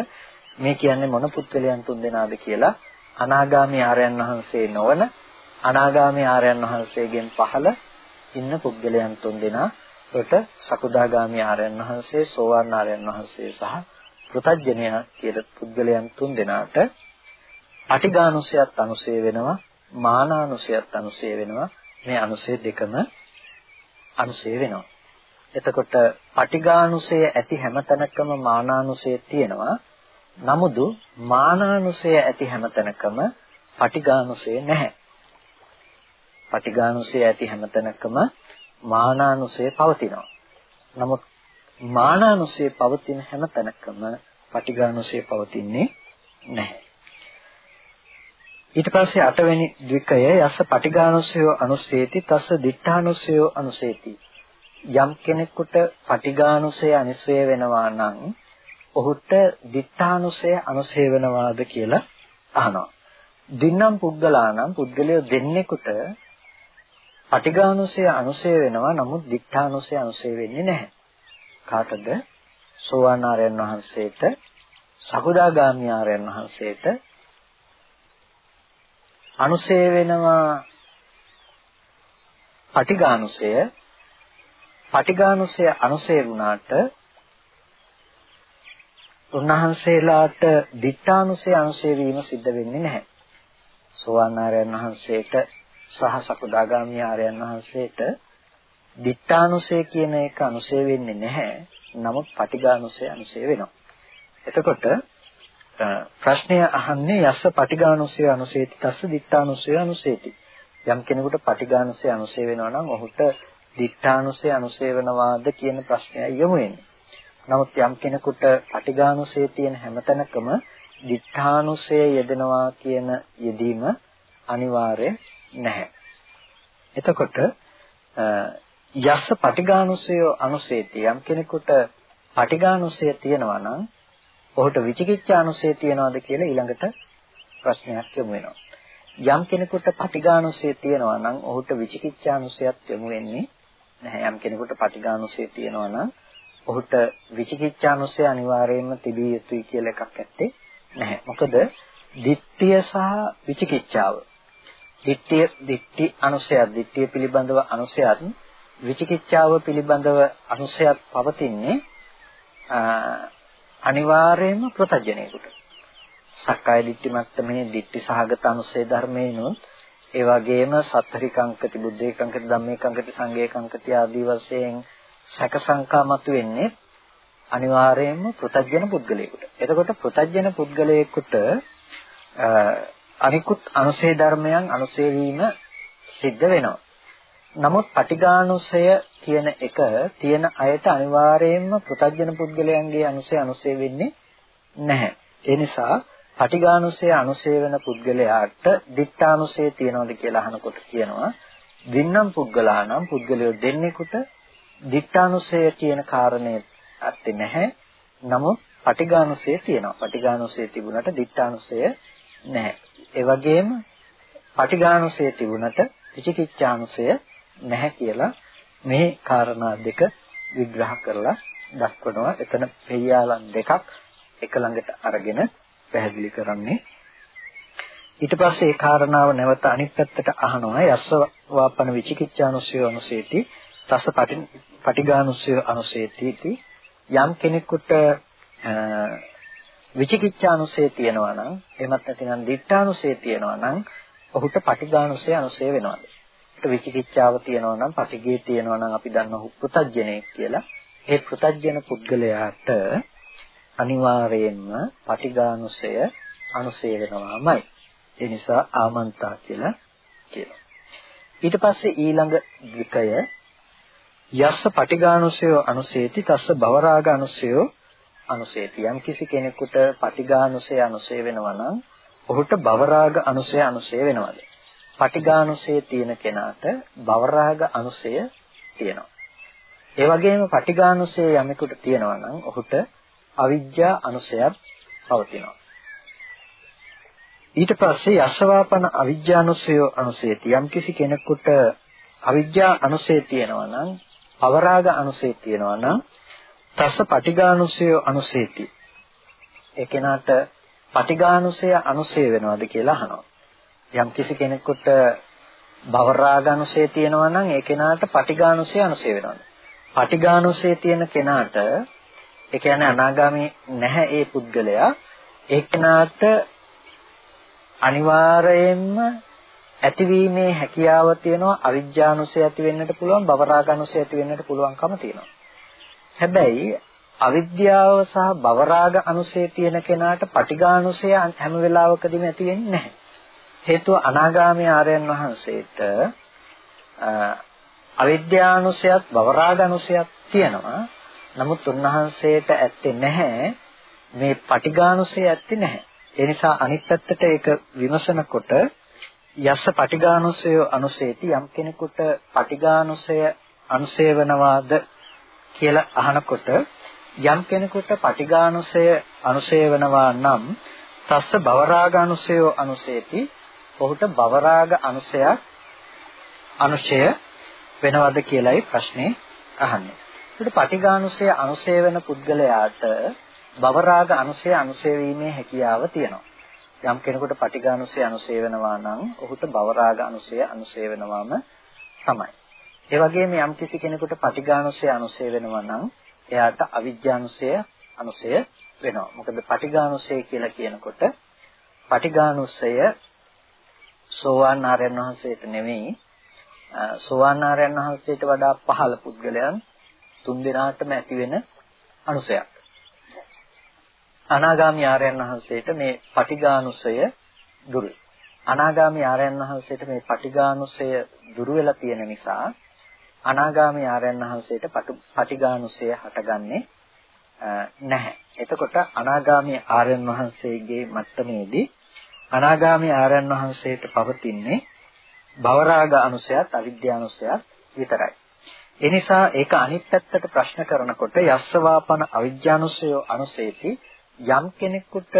මේ කියන්නේ මොන පුද්ගලයන් තුන්දෙනාද කියලා. අනාගාමී ආර්යයන් වහන්සේ නොවන අනාගාමී ආර්යයන් වහන්සේගෙන් පහළ ඉන්න පුද්ගලයන් තුන්දෙනා වට සකුදාගාමී ආර්යයන් වහන්සේ සෝවාන් ආර්යයන් වහන්සේ සහ පෘතජ්ජනයා කියලා පුද්ගලයන් තුන්දෙනාට අටිගානුසයත් අනුසය වෙනවා මානානුසයත් අනුසය වෙනවා. මේ අනුසය දෙකම අනුසය වෙනවා. එතකොට පටිඝානුසය ඇති හැමතැනකම මානානුසය තියෙනවා. නමුදු මානානුසය ඇති හැමතැනකම පටිඝානුසය නැහැ. පටිඝානුසය ඇති හැමතැනකම මානානුසය පවතිනවා. නමුත් මානානුසය පවතින හැමතැනකම පටිඝානුසය පවතින්නේ නැහැ ඊට පස්සේ අටවෙනි ද්විකය යස පටිඝානුසය අනුසේති තස්ස දිඨානුසය අනුසේති යම් කෙනෙකුට පටිඝානුසය අනිසය වෙනවා නම් ඔහුට දිඨානුසය අනුසය වෙනවාද කියලා අහනවා. දින්නම් පුද්ගලානම් පුද්ගලයෝ දෙන්නෙකුට පටිඝානුසය අනුසය වෙනවා නමුත් දිඨානුසය අනුසය වෙන්නේ නැහැ. කාටද? සෝවාන් ආර්යයන් වහන්සේට, සකුදාගාමී ආර්යයන් වහන්සේට අනුසය වෙනවා පටිඝානුසය පටිඝානුසය අනුසය වුණාට උන්වහන්සේලාට දිඨානුසය අනුසය වීම සිද්ධ වෙන්නේ නැහැ. සෝවාන් ආර්යයන් වහන්සේට සහ සකුදාගාමී ආර්යයන් වහන්සේට දිඨානුසය කියන එක අනුසය වෙන්නේ නැහැ. නමුත් පටිඝානුසය අනුසය වෙනවා. එතකොට ප්‍රශ්නය අහන්නේ යස්ස පටිඝානුසය අනුසේති තස්ස දිඨානුසය අනුසේති. යම් කෙනෙකුට පටිඝානුසය අනුසය වෙනවා නම් ඔහුට දිඨානුසය අනුසය වෙනවාද කියන ප්‍රශ්නයයි යොමු වෙන්නේ. නමුත් යම් කෙනෙකුට පටිඝානුසය තියෙන හැමතැනකම දිඨානුසය යෙදෙනවා කියන යෙදීම අනිවාර්ය නැහැ. එතකොට යස්ස පටිඝානුසය අනුසේති යම් කෙනෙකුට පටිඝානුසය තියෙනවා නම් ඔහුට විචිකිච්ඡානුසය තියනවාද කියලා ඊළඟට ප්‍රශ්නයක් යොමු වෙනවා. යම් කෙනෙකුට පටිඝානුසය තියෙනවා නම් ඔහුට විචිකිච්ඡානුසයත් යොමු වෙන්නේ නැහැ. යම් කෙනෙකුට පටිඝානුසය තියෙනවා නම් ඔහුට විචිකිච්ඡානුසය අනිවාර්යයෙන්ම තිබිය යුතුයි කියලා එකක් ඇත්තේ නැහැ. මොකද දිට්ඨිය සහ විචිකිච්ඡාව. දිට්ඨිය දිට්ඨි අනුසයත් දිට්ඨිය පිළිබඳව අනුසයත් විචිකිච්ඡාව පිළිබඳව අනුසයත් පවතින්නේ අනිවාර්යයෙන්ම ප්‍රත්‍යජනේකට. සක්කාය දිට්ඨි මට්ටමේ දිට්ඨි සහගත අනුසය ධර්මේනොත් ඒ වගේම සත්තරිකංකති බුද්ධේකංකති ධම්මේකංකති සංඝේකංකති ආදී වශයෙන් සැක සංකා මතුවෙන්නේ අනිවාර්යයෙන්ම පෘතජන පුද්ගලයෙකුට. එතකොට පෘතජන පුද්ගලයෙකුට අනිකුත් අනුසේ ධර්මයන් අනුසේ වීම සිද්ධ වෙනවා. නමුත් පටිඝානුසය කියන එක තියෙන අයට අනිවාර්යයෙන්ම පෘතජන පුද්ගලයන්ගේ අනුසය අනුසේ වෙන්නේ නැහැ. ඒ නිසා පටිඝානුසය අනුසේ වෙන පුද්ගලයාට දිත්තානුසය තියනවද කියලා අහනකොට කියනවා දින්නම් පුද්ගලානම් පුද්ගලයෝ දෙන්නෙකුට දිත්තානුසය කියන කාරණේ ඇත්තේ නැහැ. නමුත් පටිඝානුසය තියෙනවා. පටිඝානුසය තිබුණට දිත්තානුසය නැහැ. ඒ වගේම පටිඝානුසය තිබුණට විචිකිච්ඡානුසය නැහැ කියලා මේ කාරණා දෙක විග්‍රහ කරලා දක්වනවා. එතන පෙయ్యාලන් දෙකක් එක ළඟට අරගෙන පැහැදිලි කරන්නේ. ඊට පස්සේ ඒ කාරණාව නැවත අනිත් පැත්තට අහනවා. යස්ස වාපන විචිකිච්ඡානුසය අනුසේති තස පටිඝානුසය අනුසේති යම් කෙනෙකුට විචිකිච්ඡානුසය තියෙනවා නම් එහෙමත් නැතිනම් දිඨානුසය තියෙනවා නම් ඔහුට පටිඝානුසය අනුසය වෙනවාද? ඒකට විචිකිච්ඡාව තියෙනවා නම් පටිඝේ තියෙනවා නම් අපි දන්නවා පෘතජ්ජනෙක් කියලා. ඒ පෘතජ්ජන පුද්ගලයාට අනිවාර්යයෙන්ම පටිඝානුසය අනුසය වෙනවාමයි. ඒ නිසා ආමන්තා කියලා කියනවා. ඊට පස්සේ ඊළඟ විකය යස්ස පටිඝානුසය අනුසේති තස්ස භවරාග අනුසය අනුසේති යම් කිසි කෙනෙකුට පටිඝානුසය අනුසය වෙනවා නම් ඔහුට භවරාග අනුසය අනුසය වෙනවාද පටිඝානුසය තියෙන කෙනාට භවරාග අනුසය තියෙනවා ඒ වගේම පටිඝානුසය යමෙකුට තියෙනවා නම් ඔහුට අවිජ්ජා අනුසයත් පවතිනවා ඊට පස්සේ යසවාපන අවිජ්ජානුසය අනුසේති යම් කිසි කෙනෙකුට අවිජ්ජා අනුසය තියෙනවා නම් අවරාග අනුසය තියෙනවා නම් තස පටිඝානුසය අනුසේති. ඒ කෙනාට පටිඝානුසය අනුසය වෙනවද කියලා අහනවා. යම් කිසි කෙනෙකුට භවරාග අනුසය තියෙනවා නම් ඒ කෙනාට පටිඝානුසය අනුසය වෙනවද? පටිඝානුසය තියෙන කෙනාට ඒ කියන්නේ අනාගාමී නැහැ ඒ පුද්ගලයා ඒ කෙනාට අනිවාර්යයෙන්ම ඇතිවීමේ හැකියාව තියෙනවා අවිජ්ජානුසය ඇති වෙන්නට පුළුවන් භවරාගනුසය ඇති වෙන්නට පුළුවන්කම තියෙනවා. හැබැයි අවිද්‍යාව සහ භවරාග අනුසය තියෙන කෙනාට පටිඝානුසය හැම වෙලාවකදීම ඇති වෙන්නේ නැහැ. හේතුව අනාගාමී ආර්යයන් වහන්සේට අවිද්‍යානුසයත් භවරාගනුසයත් තියෙනවා. නමුත් උන්වහන්සේට ඇත්තේ නැහැ මේ පටිඝානුසය ඇත්තේ නැහැ. ඒ නිසා අනිත් පැත්තට ඒක විමසනකොට යස්ස පටිඝානුසය අනුසේති යම් කෙනෙකුට පටිඝානුසය අනුසේවනවාද කියලා අහනකොට යම් කෙනෙකුට පටිඝානුසය අනුසේවනවා නම් තස්ස භවරාගානුසය අනුසේති ඔහුට භවරාග අනුසයක් අනුශය වෙනවද කියලායි ප්‍රශ්නේ අහන්නේ. ඒකට පටිඝානුසය අනුසේවන පුද්ගලයාට භවරාග අනුසය අනුසේවීමේ හැකියාව තියෙනවා. යම් කෙනෙකුට පටිඝානුසය අනුසේවනවා නම් ඔහුට භවරාග අනුසය අනුසේවනවාම තමයි. ඒ වගේම යම් කිසි කෙනෙකුට පටිඝානුසය අනුසේවනවා නම් එයාට අවිජ්ජානුසය අනුසය වෙනවා. මොකද පටිඝානුසය කියලා කියනකොට පටිඝානුසය සෝවාන් ආර්යයන් වහන්සේට නෙමෙයි සෝවාන් ආර්යයන් වහන්සේට වඩා පහළ පුද්ගලයන් තුන් දෙනාටම ඇති වෙන අනුසයක්. අනාගාමී ආර්යයන් වහන්සේට මේ පටිඝානුසය දුරුයි. අනාගාමී ආර්යයන් වහන්සේට මේ පටිඝානුසය දුරු වෙලා තියෙන නිසා අනාගාමී ආර්යයන් වහන්සේට පටිඝානුසය හටගන්නේ නැහැ. එතකොට අනාගාමී ආර්යයන් වහන්සේගේ මට්ටමේදී අනාගාමී ආර්යයන් වහන්සේට පවතින්නේ භවරාග අනුසයත් අවිද්‍යානුසයත් විතරයි. එනිසා ඒක අනිත් පැත්තට ප්‍රශ්න කරනකොට යස්සවාපන අවිද්‍යානුසය අනුසේති. යම් කෙනෙකුට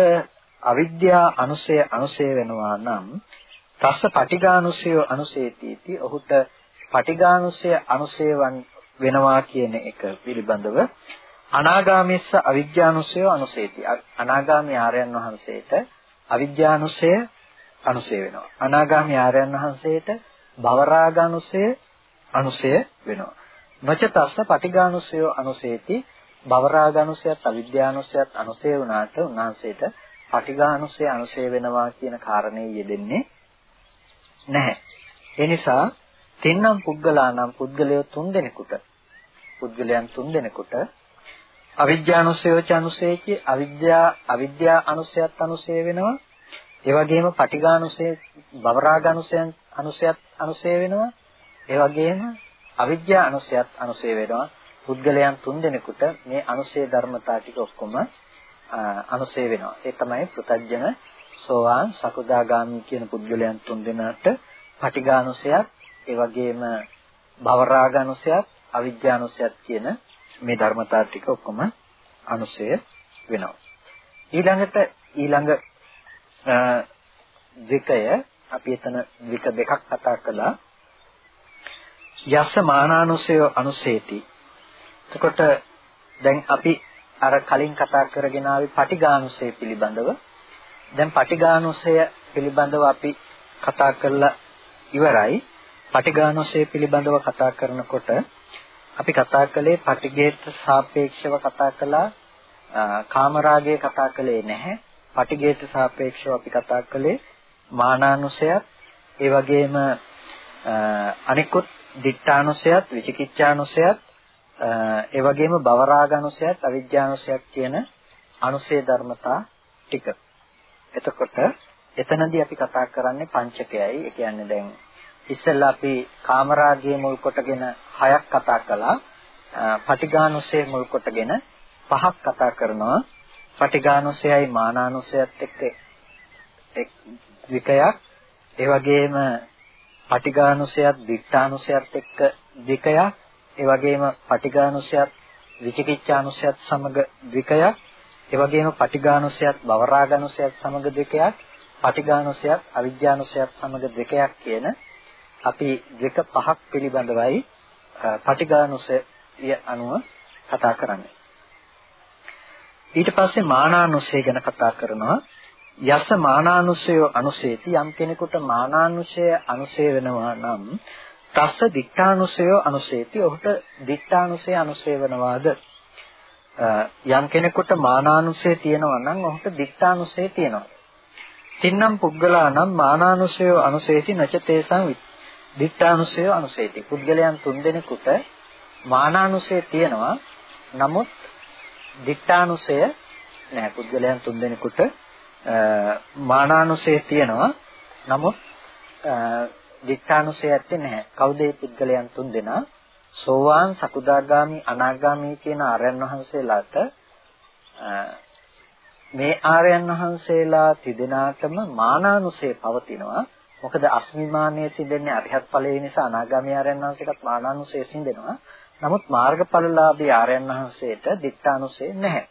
අවිද්‍යා අනුසය අනුසය වෙනවා නම් තස්ස පටිඝානුසය අනුසේතිති. ඔහුට පටිඝානුසය අනුසේවන් වෙනවා කියන එක පිළිබඳව අනාගාමීස්ස අවිද්‍යානුසය අනුසේති. අනාගාමී ආර්යයන් වහන්සේට අවිද්‍යානුසය අනුසය වෙනවා. අනාගාමී ආර්යයන් වහන්සේට භවරාගානුසය අනුසය වෙනවා. නොච තස්ස පටිඝානුසය අනුසේති. භවරාගනුසයත් අවිද්‍යානුසයත් අනුසය වුණාට උන්වහන්සේට පටිඝානුසය අනුසය වෙනවා කියන කාරණේ යෙදෙන්නේ නැහැ. ඒ නිසා තින්නම් පුද්ගලානම් පුද්ගලයෝ තුන් දෙනෙකුට පුද්ගලයන් තුන් දෙනෙකුට අවිද්‍යානුසයෝච අනුසේචි අවිද්‍යා අවිද්‍යා අනුසයත් අනුසය වෙනවා. ඒ වගේම පටිඝානුසය බවරාගානුසයන් අනුසයත් අනුසය වෙනවා. ඒ වගේම අවිද්‍යා අනුසයත් අනුසය වෙනවා. පුද්ගලයන් තුන් දෙනෙකුට මේ අනුසය ධර්මතා ටික ඔක්කොම අනුසය වෙනවා. ඒ තමයි පෘතජන සෝවාන් සකුදාගාමි කියන පුද්ගලයන් තුන් දෙනාට පටිඝානුසයත් ඒ වගේම භවරාගානුසයත් අවිජ්ජානුසයත් කියන මේ ධර්මතා ටික ඔක්කොම අනුසය වෙනවා. ඊළඟට ඊළඟ විකය අපි එතන වික දෙකක් කතා කළා. යස මානානුසය අනුසේති. එතකොට දැන් අපි අර කලින් කතා කරගෙන ආවේ පටිඝානුසය පිළිබඳව. දැන් පටිඝානුසය පිළිබඳව අපි කතා කරලා ඉවරයි. පටිඝානුසය පිළිබඳව කතා කරනකොට අපි කතා කළේ පටිඝයට සාපේක්ෂව කතා කළා කාමරාගය කතා කළේ නැහැ. පටිඝයට සාපේක්ෂව අපි කතා කළේ මානානුසයත් ඒ වගේම අනිකුත් දිඨානුසයත් විචිකිච්ඡානුසයත් ඒ වගේම භවරාගනුසයත් අවිජ්ජානුසයත් කියන අනුසය ධර්මතා ටික. එතකොට එතනදී අපි කතා කරන්නේ පංචකයයි. ඒ කියන්නේ දැන් ඉස්සෙල්ලා අපි කාමරාගයේ මුල් කොටගෙන හයක් කතා කළා. පටිඝානුසය මුල් කොටගෙන පහක් කතා කරනවා. පටිඝානුසයයි මානානුසයත් එක්ක විකයක්. ඒ වගේම පටිඝානුසයත් දිඨානුසයත් එක්ක විකයක්. ඒ වගේම පටිඝානුසයත් විචිකිච්ඡානුසයත් සමග විකයක්. ඒ වගේම පටිඝානුසයත් බවරාගනුසයත් සමග දෙකයක්. පටිඝානුසයත් අවිජ්ජානුසයත් සමග දෙකයක් කියන අපි දෙක පහක් පිළිබඳවයි පටිඝානුසය අනුව කතා කරන්නේ. ඊට පස්සේ මානානුසය ගැන කතා කරනවා. යස මානානුසය අනුසේති යම් කෙනෙකුට මානානුසය අනුසය වෙනවා නම් තස්ස දික්ඨානුසය අනුසේති ඔහුට දික්ඨානුසය අනුසය වෙනවාද යම් කෙනෙකුට මානානුසය තියෙනවා නම් ඔහුට දික්ඨානුසය තියෙනවා තින්නම් පුද්ගලානම් මානානුසය අනුසේති නච තේසං දික්ඨානුසය අනුසේති පුද්ගලයන් තුන්දෙනෙකුට මානානුසය තියෙනවා නමුත් දික්ඨානුසය නැහැ පුද්ගලයන් තුන්දෙනෙකුට මානානුසය තියෙනවා නමුත් දික්ඨානුසය ඇත්තේ නැහැ. කවුද මේ පුද්ගලයන් තුන් දෙනා? සෝවාන්, සකුදාගාමි, අනාගාමි කියන ආර්යයන් වහන්සේලාට මේ ආර්යයන් වහන්සේලා තිදෙනාටම මානානුසය පවතිනවා. මොකද අස්මිමානයේ සිඳෙන්නේ අරිහත් ඵලයේ නිසා අනාගාමී ආර්යයන් වහන්සේටත් මානානුසය සිඳෙනවා. නමුත් මාර්ගඵලලාභී ආර්යයන් වහන්සේට දික්ඨානුසය නැහැ.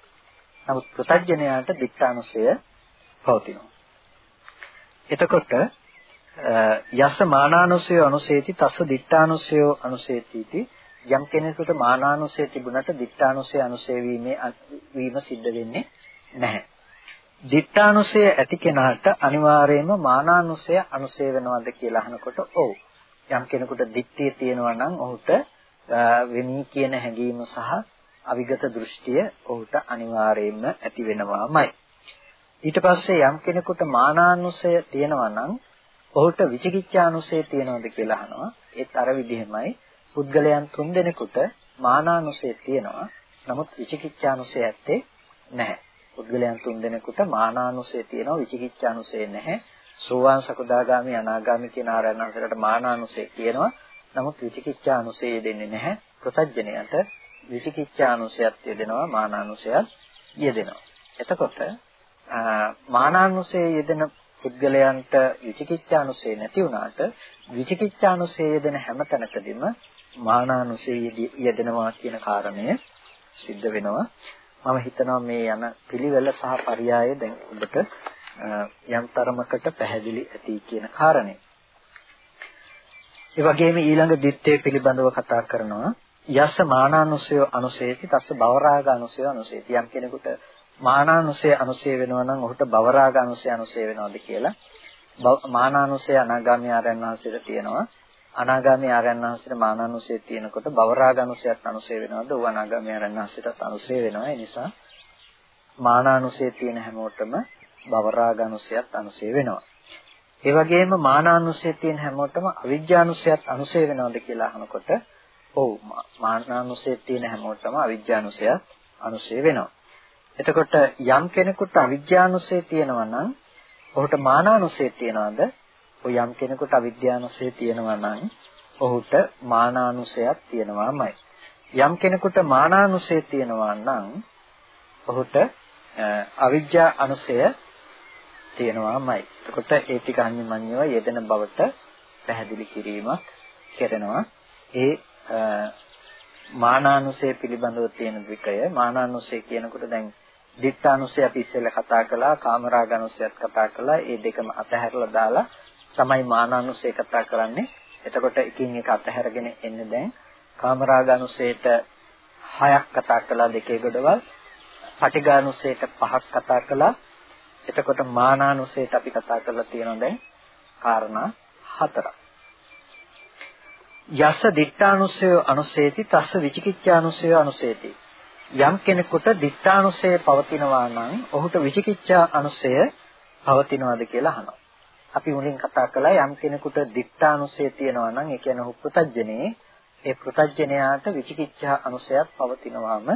නමුත් ප්‍රත්‍යඥයාට දික්ඨානුසය පවතිනවා. එතකොට යස මානානුසය අනුසේති තස්ස දිඨානුසය අනුසේති යම් කෙනෙකුට මානානුසය තිබුණට දිඨානුසය අනුසය වීමේ වීම සිද්ධ වෙන්නේ නැහැ. දිඨානුසය ඇති කෙනාට අනිවාර්යයෙන්ම මානානුසය අනුසය වෙනවද කියලා අහනකොට ඔව්. යම් කෙනෙකුට දික්තිය තියෙනවා නම් ඔහුට වෙමි කියන හැඟීම සහ අවිගත දෘෂ්ටිය ඔහුට අනිවාර්යයෙන්ම ඇති වෙනවාමයි. ඊට පස්සේ යම් කෙනෙකුට මානානුසය තියෙනවා නම් ඔහුට විචිකිච්ඡානුසය තියෙනවද කියලා අහනවා. ඒත් අර විදිහමයි පුද්ගලයන් තුන්දෙනෙකුට මානානුසය තියෙනවා. නමුත් විචිකිච්ඡානුසය ඇත්තේ නැහැ. පුද්ගලයන් තුන්දෙනෙකුට මානානුසය තියෙනවා විචිකිච්ඡානුසය නැහැ. සෝවාන් සකදාගාමි අනාගාමි කියන ආරණන්සලට මානානුසය තියෙනවා. නමුත් විචිකිච්ඡානුසය දෙන්නේ නැහැ. ප්‍රතඥයට විචිකිච්ඡානුසයත් යෙදෙනවා මානානුසයත් යෙදෙනවා. එතකොට මානානුසය යෙදෙන පුද්ගලයන්ට විචිකිච්ඡානුසය නැති වුණාට විචිකිච්ඡානුසය යෙදෙන හැම තැනකදීම මානානුසය යෙදෙනවා කියන කාරණය සිද්ධ වෙනවා. මම හිතනවා මේ යන පිළිවෙල සහ පරයය දැන් ඔබට යම් තරමකට පැහැදිලි ඇති කියන කාරණය. ඒ වගේම ඊළඟ දිත්තේ පිළිබඳව කතා කරනවා. යස මානානුසය අනුසේති තස්ස බවරාග අනුසය අනුසේති. යම් කෙනෙකුට මානානුසය අනුසය වෙනවා නම් ඔහුට භවරාග අනුසය අනුසය වෙනවද කියලා මානානුසය අනාගාමී ආරයන් වහන්සේට තියෙනවා අනාගාමී ආරයන් වහන්සේට මානානුසය තියෙනකොට භවරාග අනුසයත් අනුසය වෙනවද ඌ අනාගාමී ආරයන් වහන්සේටත් අනුසය වෙනවා ඒ නිසා මානානුසය තියෙන හැමෝටම භවරාගනුසයත් අනුසය වෙනවා. ඒ වගේම මානානුසය තියෙන හැමෝටම අවිජ්ජානුසයත් අනුසය වෙනවද කියලා අහනකොට ඔව් මානානුසය තියෙන හැමෝටම අවිජ්ජානුසයත් අනුසය වෙනවා. එතකොට යම් කෙනෙකුට අවිජ්ජානුසය තියෙනවා නම් ඔහුට මානානුසය තියෙනවද? ඔය යම් කෙනෙකුට අවිද්‍යානුසය තියෙනවා නම් ඔහුට මානානුසයක් තියෙනවාමයි. යම් කෙනෙකුට මානානුසය තියෙනවා නම් ඔහුට අවිජ්ජා අනුසය තියෙනවාමයි. එතකොට ඒ ටික අන්‍යමඤ්ඤව යෙදෙන බවට පැහැදිලි කිරීමක් කරනවා. ඒ මානානුසය පිළිබඳව තියෙන විකය මානානුසය කියනකොට දැන් දිත්තානුසය අපි ඉස්සෙල්ලා කතා කළා කාමරාගනුසයත් කතා කළා ඒ දෙකම අතහැරලා දාලා තමයි මානානුසය කතා කරන්නේ. එතකොට එකින් එක අතහැරගෙන එන්නේ දැන්. කාමරාගනුසයට හයක් කතා කළා දෙකේ ගොඩවල්. පටිඝානුසයට පහක් කතා කළා. එතකොට මානානුසයට අපි කතා කරලා තියෙනවා දැන් කාරණා හතරක්. යස දිත්තානුසය අනුසේති තස්ස විචිකිච්ඡානුසය අනුසේති. යම් කෙනෙකුට දිත්තානුසය පවතිනවා නම් ඔහුට විචිකිච්ඡා අනුසය පවතිනවාද කියලා අහනවා. අපි මුලින් කතා කළා යම් කෙනෙකුට දික්ඨානුසය තියෙනවා නම් ඒ කියන්නේ උපතජ්ජනේ ඒ පෘතජ්ජනයාට විචිකිච්ඡා අනුසයත් පවතිනවාම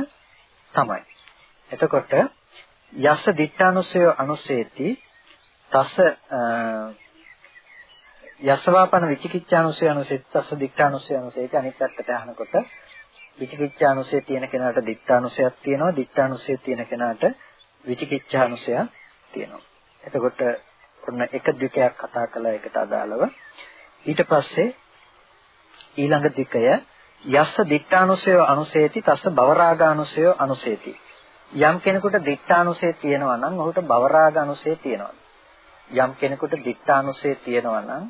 තමයි. එතකොට යස දික්ඨානුසය අනුසේති තස යසවාපන විචිකිච්ඡානුසය අනුසෙත් තස දික්ඨානුසය අනුසේති අනිත් පැත්තට අහනකොට විචිකිච්ඡානුසය තියෙන කෙනාට දික්ඨානුසයක් තියෙනවා දික්ඨානුසය තියෙන කෙනාට විචිකිච්ඡානුසයක් තියෙනවා. එතකොට ඔන්න එක ද්විකයක් කතා කළා ඒකට අදාළව. ඊට පස්සේ ඊළඟ ද්විකය යස්ස දික්ඨානුසය අනුසේති තස්ස භවරාගානුසය අනුසේති. යම් කෙනෙකුට දික්ඨානුසය තියෙනවා නම් ඔහුට භවරාගානුසය තියෙනවා. යම් කෙනෙකුට දික්ඨානුසය තියෙනවා නම්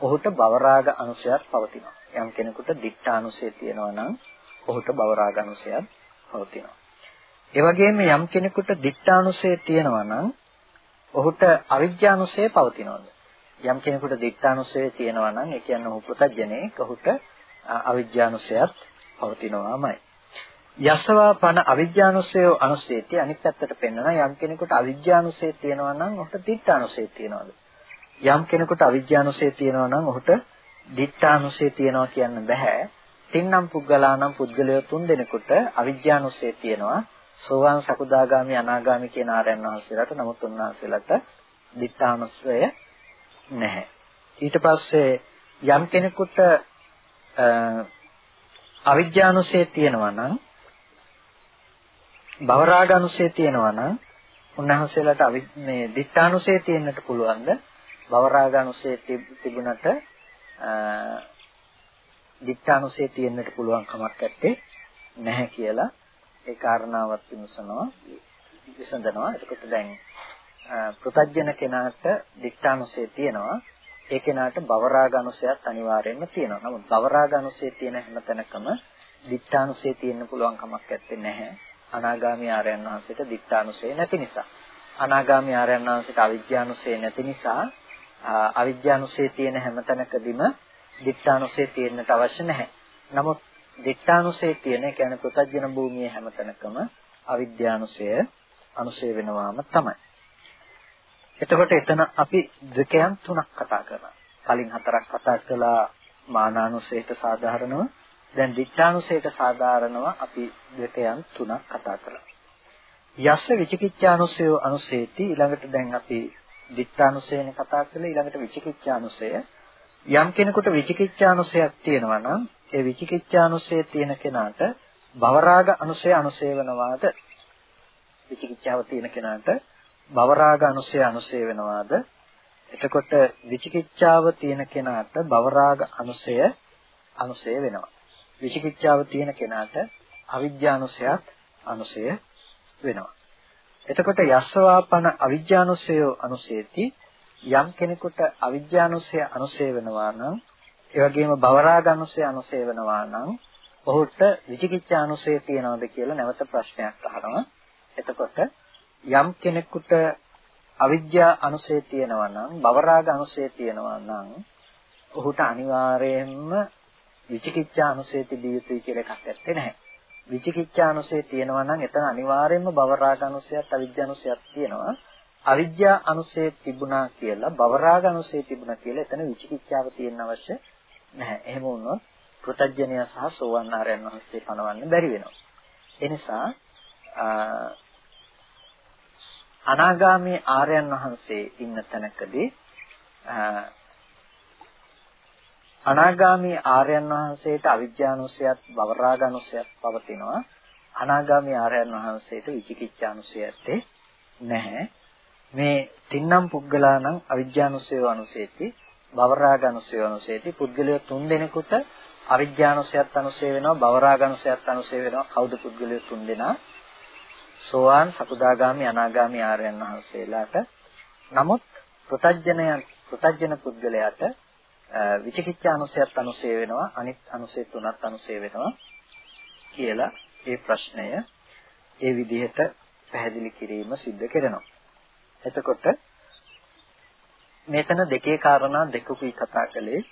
ඔහුට භවරාග අනුසයත් පවතිනවා. යම් කෙනෙකුට දික්ඨානුසය තියෙනවා නම් ඔහුට භවරාග අනුසයත් පවතිනවා. ඒ වගේම යම් කෙනෙකුට දික්ඨානුසය තියෙනවා නම් ඔහුට අවිජ්ජානුසය පවතිනවද? යම් කෙනෙකුට දික්ඨානුසය තියෙනවා නම් ඒ කියන්නේ ඔහු පුතඥනේ ඔහුට අවිජ්ජානුසයත් පවතිනවාමයි. යසවා පන අවිජ්ජානුසය අනුසේති අනිත් පැත්තට පෙන්වන යම් කෙනෙකුට අවිජ්ජානුසය තියෙනවා නම් ඔහුට දික්ඨානුසය තියෙනවද? යම් කෙනෙකුට අවිජ්ජානුසය තියෙනවා නම් ඔහුට දික්ඨානුසය තියෙනවා කියන්න බෑ. තින්නම් පුද්ගලානම් පුද්ගලයෝ තුන් දෙනෙකුට අවිජ්ජානුසය තියෙනවා සෝවාන් සකුදාගාමි අනාගාමි කියන ආරයන් වහන්සේලාට නමුත් උන්වහන්සේලාට දිත්තානුස්සය නැහැ. ඊට පස්සේ යම් කෙනෙකුට අවිජ්ජානුසය තියෙනවා නම් භවරාගානුසය තියෙනවා නම් උන්වහන්සේලාට මේ දිත්තානුසය තියෙන්නට පුළුවන්ද? භවරාගානුසය තිබුණට දිත්තානුසය තියෙන්නට පුළුවන් කමක් නැත්තේ නැහැ කියලා ඒ කාරණාවත් විමසනවා විසඳනවා. එතකොට දැන් පෘතජ්ජන කෙනාට දික්ඨානුසය තියෙනවා. ඒ කෙනාට භවරාගනුසයත් අනිවාර්යයෙන්ම තියෙනවා. නමුත් භවරාගනුසය තියෙන හැමතැනකම දික්ඨානුසය තියෙන්න පුළුවන් කමක් නැත්තේ නැහැ. අනාගාමී ආර්යයන් වහන්සේට දික්ඨානුසය නැති නිසා. අනාගාමී ආර්යයන් වහන්සේට අවිජ්ජානුසය නැති නිසා අවිජ්ජානුසය තියෙන හැමතැනකදීම දික්ඨානුසය තියෙන්නට අවශ්‍ය නැහැ. නමුත් දික්ඨානුසය කියන ඒ කියන්නේ ප්‍රත්‍යජන භූමියේ හැමතැනකම අවිද්‍යානුසය අනුසය වෙනවාම තමයි. එතකොට එතන අපි දෙකයන් තුනක් කතා කරනවා. කලින් හතරක් කතා කළා මානානුසයට සාධාරණව. දැන් දික්ඨානුසයට සාධාරණව අපි දෙකයන් තුනක් කතා කළා. යස්ස විචිකිච්ඡානුසය අනුසේති ඊළඟට දැන් අපි දික්ඨානුසයනේ කතා කළේ ඊළඟට විචිකිච්ඡානුසය යම් කෙනෙකුට විචිකිච්ඡානුසයක් තියෙනවා නම් ඒ විචිකිච්ඡානුසය තියෙන කෙනාට භවරාග අනුසය අනුසය වෙනවාද? විචිකිච්ඡාව තියෙන කෙනාට භවරාග අනුසය අනුසය වෙනවාද? එතකොට විචිකිච්ඡාව තියෙන කෙනාට භවරාග අනුසය අනුසය වෙනවා. විචිකිච්ඡාව තියෙන කෙනාට අවිජ්ජානුසයත් අනුසය වෙනවා. එතකොට යස්සවාපන අවිජ්ජානුසය අනුසේති යම් කෙනෙකුට අවිජ්ජානුසය අනුසය වෙනවා නම් ඒ වගේම භවරාගනුසය අනුසේවනවා නම් ඔහුට විචිකිච්ඡානුසය තියනවද කියලා නැවත ප්‍රශ්නයක් අහනවා. එතකොට යම් කෙනෙකුට අවිද්‍යා අනුසය තියෙනවා නම් භවරාග අනුසය තියෙනවා නම් ඔහුට අනිවාර්යයෙන්ම විචිකිච්ඡා අනුසය තිබිය යුතුයි කියලා එකක් ඇත්තේ නැහැ. විචිකිච්ඡා අනුසය තියෙනවා නම් එතන අනිවාර්යයෙන්ම භවරාග අනුසයත් අවිද්‍යා අනුසයත් තියෙනවා. අවිද්‍යා අනුසය තිබුණා කියලා භවරාග අනුසය තිබුණා කියලා එතන විචිකිච්ඡාව තියෙන්න අවශ්‍ය නැහැ. එහෙම වුණොත් පෘතජ්ජනය සහ සෝවන් ආරයන් වහන්සේ පණවන්න බැරි වෙනවා. ඒ නිසා අනාගාමී ආර්යයන් වහන්සේ ඉන්න තැනකදී අනාගාමී ආර්යයන් වහන්සේට අවිජ්ජානුසයත් භවරාගානුසයත් පවතිනවා අනාගාමී ආර්යයන් වහන්සේට විචිකිච්ඡානුසයත් නැහැ මේ තින්නම් පුද්ගලානම් අවිජ්ජානුසය අනුසේති භවරාගානුසය අනුසේති පුද්ගලයෝ තුන් දෙනෙකුට අවිජ්ජානුසයත් අනුසය වෙනවා භවරාගානුසයත් අනුසය වෙනවා. කවුද පුද්ගලයෝ තුන් දෙනා? සෝවාන් සකුදාගාමි අනාගාමි ආර්යයන් වහන්සේලාට. නමුත් ප්‍රතඥයන් ප්‍රතඥ පුද්ගලයාට විචිකිච්ඡා අනුසයත් අනුසය වෙනවා අනිත් අනුසය තුනත් අනුසය වෙනවා කියලා ඒ ප්‍රශ්නය ඒ විදිහට පැහැදිලි කිරීම සිද්ධ කරනවා. එතකොට මෙතන දෙකේ කාරණා දෙකකුයි කතා කළේ.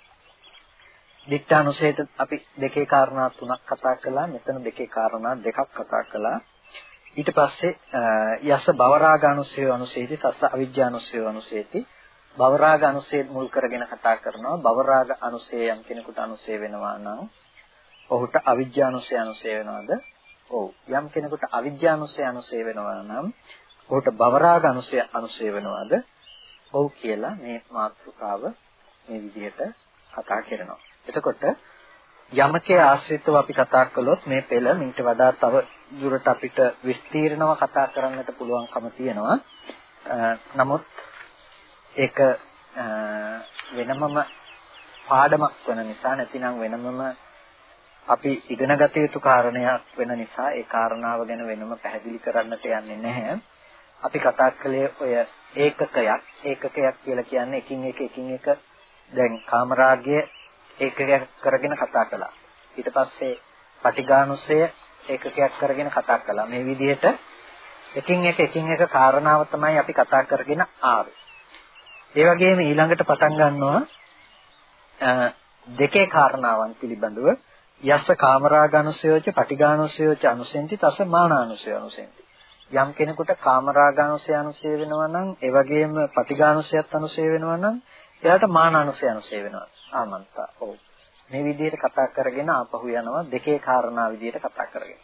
දික්ඨානුසයට අපි දෙකේ කාරණා තුනක් කතා කළා. මෙතන දෙකේ කාරණා දෙකක් කතා කළා. ඊට පස්සේ යස බවරාගානුසය අනුසේති තස්ස අවිජ්ජානුසය අනුසේති බවරාග අනුසය මුල් කරගෙන කතා කරනවා බවරාග අනුසය යම් කෙනෙකුට අනුසය වෙනවා නම් ඔහුට අවිජ්ජානුසය අනුසය වෙනවද ඔව් යම් කෙනෙකුට අවිජ්ජානුසය අනුසය වෙනවා නම් ඔහුට බවරාග අනුසය අනුසය වෙනවද ඔව් කියලා මේ මාතෘකාව මේ විදිහට කතා කරනවා එතකොට යමකේ ආශ්‍රිතව අපි කතා කළොත් මේ පෙළ මීට වඩා තව දුරට අපිට විස්තීර්ණව කතා කරන්නට පුළුවන්කම තියෙනවා. නමුත් ඒක වෙනමම පාඩමක් වෙන නිසා නැතිනම් වෙනමම අපි ඉගෙනගත යුතු කාරණයක් වෙන නිසා ඒ කාරණාව ගැන වෙනම පැහැදිලි කරන්නට යන්නේ නැහැ. අපි කතා කළේ ඔය ඒකකයක් ඒකකයක් කියලා කියන්නේ එකින් එක එකින් එක දැන් කාමරාගය ඒකකයක් කරගෙන කතා කළා. ඊට පස්සේ පටිඝානුසය ඒකකයක් කරගෙන කතා කළා. මේ විදිහට එකින් එක එකින් එක කාරණාව තමයි අපි කතා කරගෙන ආවේ. ඒ වගේම ඊළඟට පටන් ගන්නවා දෙකේ කාරණාවන් පිළිබඳව යස්ස කාමරාගනුසයෝච පටිඝානුසයෝච අනුසෙන්ති තස මානානුසය අනුසෙන්ති. යම් කෙනෙකුට කාමරාගනුසය අනුසය වෙනවා නම් ඒ වගේම පටිඝානුසයත් අනුසය වෙනවා නම් එයාට මානානුසය අනුසය වෙනවා. ආමන්තා. ඔව්. මේ විදිහට කතා කරගෙන ආපහු යනවා දෙකේ කාරණා විදිහට කතා කරගෙන.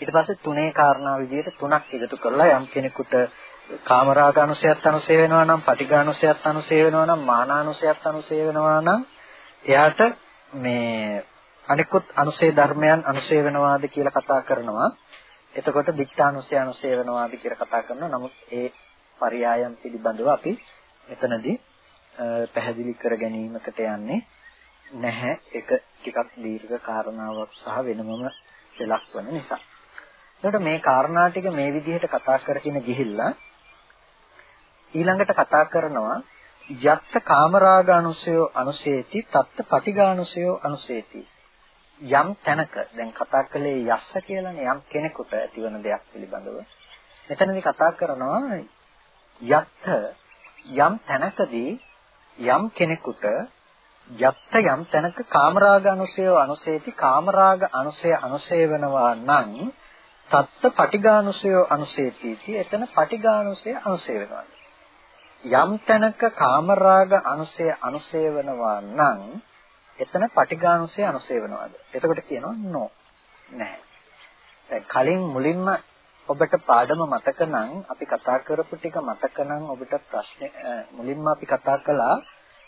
ඊට පස්සේ තුනේ කාරණා විදිහට තුනක් එකතු කරලා යම් කෙනෙකුට කාමරාගානුසයත් අනුසය වෙනවා නම් පටිඝානුසයත් අනුසය වෙනවා නම් මානානුසයත් අනුසය වෙනවා නම් එයාට මේ අනිකුත් අනුසය ධර්මයන් අනුසය වෙනවාද කියලා කතා කරනවා. එතකොට දික්ඨානුසය අනුසය වෙනවාද කියලා කතා කරනවා. නමුත් ඒ පරයයන් පිළිබඳව අපි එතනදී පැහැදිලි කර ගැනීමකට යන්නේ නැහැ. ඒක ටිකක් දීර්ඝ කාරණාවක් සහ වෙනමම දෙලක් වෙන නිසා. එතකොට මේ කාරණා ටික මේ විදිහට කතා කරගෙන ගිහිල්ලා ඊළඟට කතා කරනවා යත්ත කාමරාගානුසය අනුසේති තත්ත පටිඝානුසය අනුසේති යම් තැනක දැන් කතා කළේ යස්ස කියලානේ යම් කෙනෙකුට ඇතිවන දෙයක් පිළිබඳව. මෙතනදී කතා කරනවා යත්ත යම් තැනකදී යම් කෙනෙකුට යත්ත යම් තැනක කාමරාග අනුසය අනුසේති කාමරාග අනුසය අනුසය වෙනවා නම් තත්ත පටිඝානුසය අනුසේති එතන පටිඝානුසය අනුසය වෙනවා. යම් තැනක කාමරාග අනුසය අනුසය වෙනවා නම් එතන පටිඝානුසය අනුසය වෙනවාද එතකොට කියනවා නෝ නැහැ දැන් කලින් මුලින්ම ඔබට පාඩම මතක නම් අපි කතා කරපු ටික මතක නම් ඔබට ප්‍රශ්නේ මුලින්ම අපි කතා කළා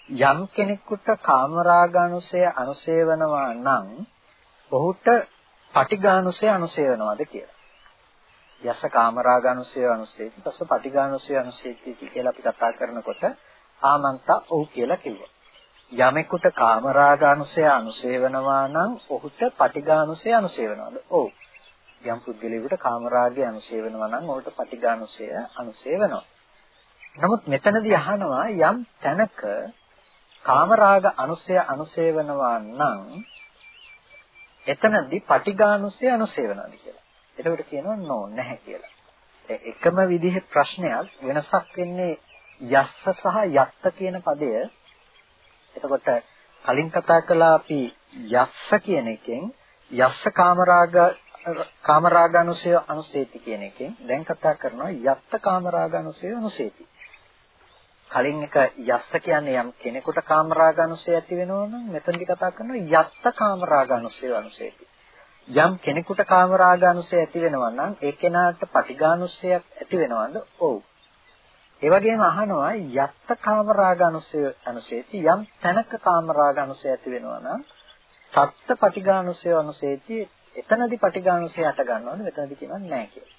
යම් කෙනෙකුට කාමරාගානුසය අනුසේවනවා නම් ඔහුට පටිඝානුසය අනුසේවනවාද කියලා. යස කාමරාගානුසය අනුසේති තස පටිඝානුසය අනුසේති කියලා අපි කතා කරනකොට ආමන්තා ඔව් කියලා කිව්වා. යමෙකුට කාමරාගානුසය අනුසේවනවා නම් ඔහුට පටිඝානුසය අනුසේවනවාද? ඔව්. යම් පුද්ගලයෙකුට කාමරාගය අනුසය වෙනවා නම් ඔහුට පටිඝානුසය අනුසය වෙනවා. නමුත් මෙතනදී අහනවා යම් තැනක කාමරාග අනුසය අනුසය වෙනවා නම් එතනදී පටිඝානුසය අනුසය වෙනවාද කියලා. එතකොට කියනවා නෝ නැහැ කියලා. එකම විදිහේ ප්‍රශ්නයක් වෙනසක් වෙන්නේ යස්ස සහ යත්ත කියන පදය. එතකොට කලින් කතා කළා අපි යස්ස කියන එකෙන් යස්ස කාමරාග කාමරාගානුසය අනුසේති කියන එකෙන් දැන් කතා කරනවා යත්ත කාමරාගානුසය අනුසේති. කලින් එක යස්ස කියන්නේ යම් කෙනෙකුට කාමරාගානුසය ඇති වෙනවා නම් මෙතනදි කතා කරනවා යත්ත කාමරාගානුසය අනුසේති. යම් කෙනෙකුට කාමරාගානුසය ඇති වෙනවා නම් ඒ කෙනාට පටිඝානුසයක් ඇති වෙනවද? ඔව්. ඒ වගේම අහනවා යත්ත කාමරාගානුසය අනුසේති යම් තැනක කාමරාගානුසය ඇති වෙනවා නම් සත්ත පටිඝානුසය අනුසේති එතනදී පටිඝානුසය හට ගන්නවද මෙතනදී කියනවා නැහැ කියලා.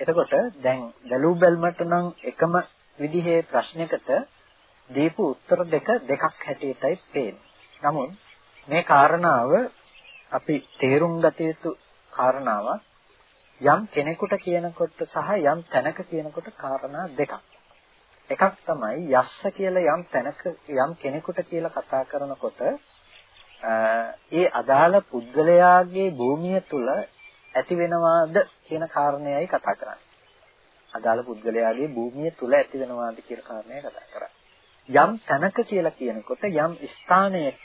එතකොට දැන් බැලූ බැල්මට නම් එකම විදිහේ ප්‍රශ්නයකට දීපු උත්තර දෙක දෙකක් හැටියටයි පේන්නේ. නමුත් මේ කාරණාව අපි තේරුම් ගත යුතු කාරණාවක් යම් කෙනෙකුට කියනකොට සහ යම් තැනක කියනකොට කාරණා දෙකක්. එකක් තමයි යස්ස කියලා යම් තැනක යම් කෙනෙකුට කියලා කතා කරනකොට ඒ අදාළ පුද්ගලයාගේ භූමිය තුල ඇති වෙනවාද කියන කාරණයයි කතා කරන්නේ. අදාළ පුද්ගලයාගේ භූමිය තුල ඇති වෙනවාද කියලා කාරණය කතා කරන්නේ. යම් තැනක කියලා කියනකොට යම් ස්ථානයක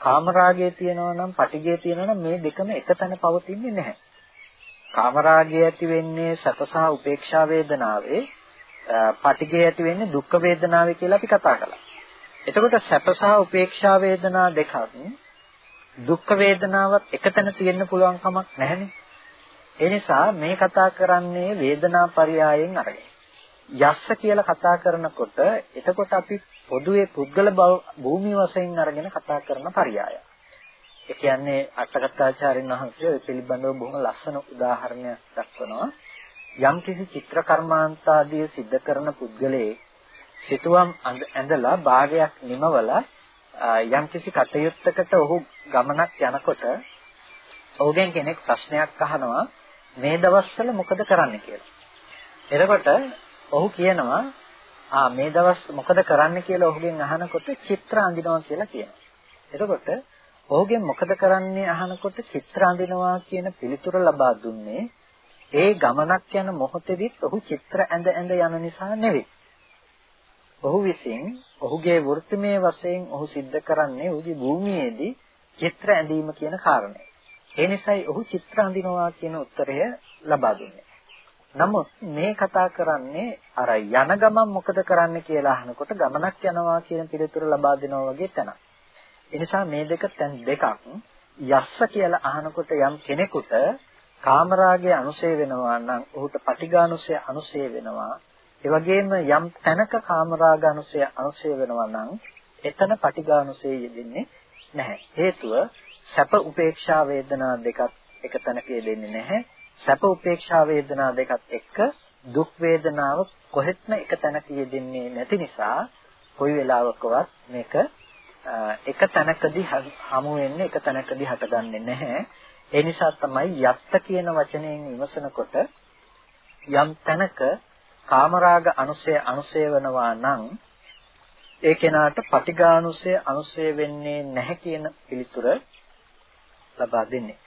කාමරාගය තියෙනවා නම් පටිගය තියෙනවා නම් මේ දෙකම එක තැන පවතින්නේ නැහැ. කාමරාගය ඇති වෙන්නේ සැප සහ උපේක්ෂා වේදනාවේ පටිගය ඇති වෙන්නේ දුක් වේදනාවේ කියලා අපි කතා කළා. එතකොට සැප සහ උපේක්ෂා වේදනා දෙකක් දුක් වේදනාවත් එකතැන තියෙන්න පුළුවන් කමක් නැහැනේ. ඒ නිසා මේ කතා කරන්නේ වේදනා පරයයන් අරගෙන. යස්ස කියලා කතා කරනකොට එතකොට අපි පොදුවේ පුද්ගල භූමි වශයෙන් අරගෙන කතා කරන පරයය. ඒ කියන්නේ අටකථාචාර්යන් වහන්සේ ඔය පිළිබඳව බොහොම ලස්සන උදාහරණයක් දක්වනවා. යම්කිසි චිත්‍ර කර්මාන්තාදිය සිද්ධ කරන පුද්ගලයේ සිතුවම් ඇඳලා භාගයක් නිමවලා යම්කිසි කටයුත්තකට ඔහු ගමනක් යනකොට ඔහුගෙන් කෙනෙක් ප්‍රශ්නයක් අහනවා මේ දවස්වල මොකද කරන්න කියලා. එතකොට ඔහු කියනවා ආ මේ දවස් මොකද කරන්න කියලා ඔහුගෙන් අහනකොට චිත්‍ර අඳිනවා කියලා කියනවා. එතකොට ඔහුගෙන් මොකද කරන්නේ අහනකොට චිත්‍ර අඳිනවා කියන පිළිතුර ලබා දුන්නේ ඒ ගමනක් යන මොහොතේදීත් ඔහු චිත්‍ර ඇඳ ඇඳ යන නිසා නෙවෙයි. ඔහු විසින් ඔහුගේ වෘත්තිමය වශයෙන් ඔහු සිද්ධ කරන්නේ ඔහුගේ භූමියේදී චිත්‍ර ඇඳීම කියන කාරණය. ඒ නිසායි ඔහු චිත්‍ර අඳිනවා කියන උත්තරය ලබා දුන්නේ. නමුත් මේ කතා කරන්නේ අර යන ගමන් මොකද කරන්න කියලා අහනකොට ගමනක් යනවා කියන පිළිතුර ලබා දෙනවා වගේ තැනක්. ඒ නිසා මේ දෙක තැන් දෙකක් යස්ස කියලා අහනකොට යම් කෙනෙකුට කාමරාගයේ අනුසය වෙනවා නම් ඔහුට පටිඝානුසය අනුසය වෙනවා. ඒ වගේම යම් තැනක කාමරාග අනුසය අනුසය වෙනවා නම් එතන පටිඝානුසය යෙදෙන්නේ නැහැ. හේතුව සැප උපේක්ෂා වේදනා දෙකත් එක තැනක යෙදෙන්නේ නැහැ. සැප උපේක්ෂා වේදනා දෙකත් එක්ක දුක් වේදනාව කොහෙත්ම එක තැනක යෙදෙන්නේ නැති නිසා කොයි වෙලාවකවත් මේක එක තැනකදී හමු වෙන්නේ එක තැනකදී හටගන්නේ නැහැ. ඒ නිසා තමයි යත්ත කියන වචනයෙන් විමසනකොට යම් තැනක කාමරාග අනුසය අනුසය වෙනවා නම් ඒ කෙනාට පටිඝානුසය අනුසය වෙන්නේ නැහැ කියන පිළිතුර ලබා දෙන්නේ.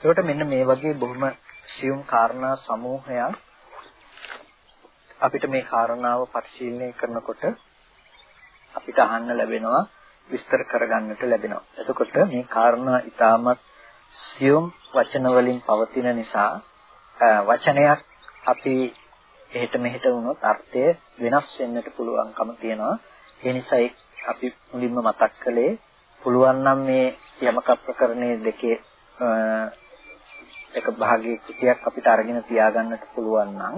ඒකට මෙන්න මේ වගේ බොහොම සියුම් කාරණා සමූහයක් අපිට මේ කාරණාව පරිශීලනය කරනකොට අපිට අහන්න ලැබෙනවා විස්තර කරගන්නට ලැබෙනවා. එතකොට මේ කාරණා ඊටමත් සියුම් වචන වලින් පවතින නිසා වචනයක් අපි එහෙට මෙහෙට වුණොත් අර්ථය වෙනස් වෙන්නට පුළුවන්කම තියෙනවා. ඒ නිසා අපි මුලින්ම මතක් කළේ පුළුවන් නම් මේ යමක ප්‍රකරණයේ දෙකේ එක භාගයේ කිතියක් අපිට අරගෙන තියාගන්නට පුළුවන් නම්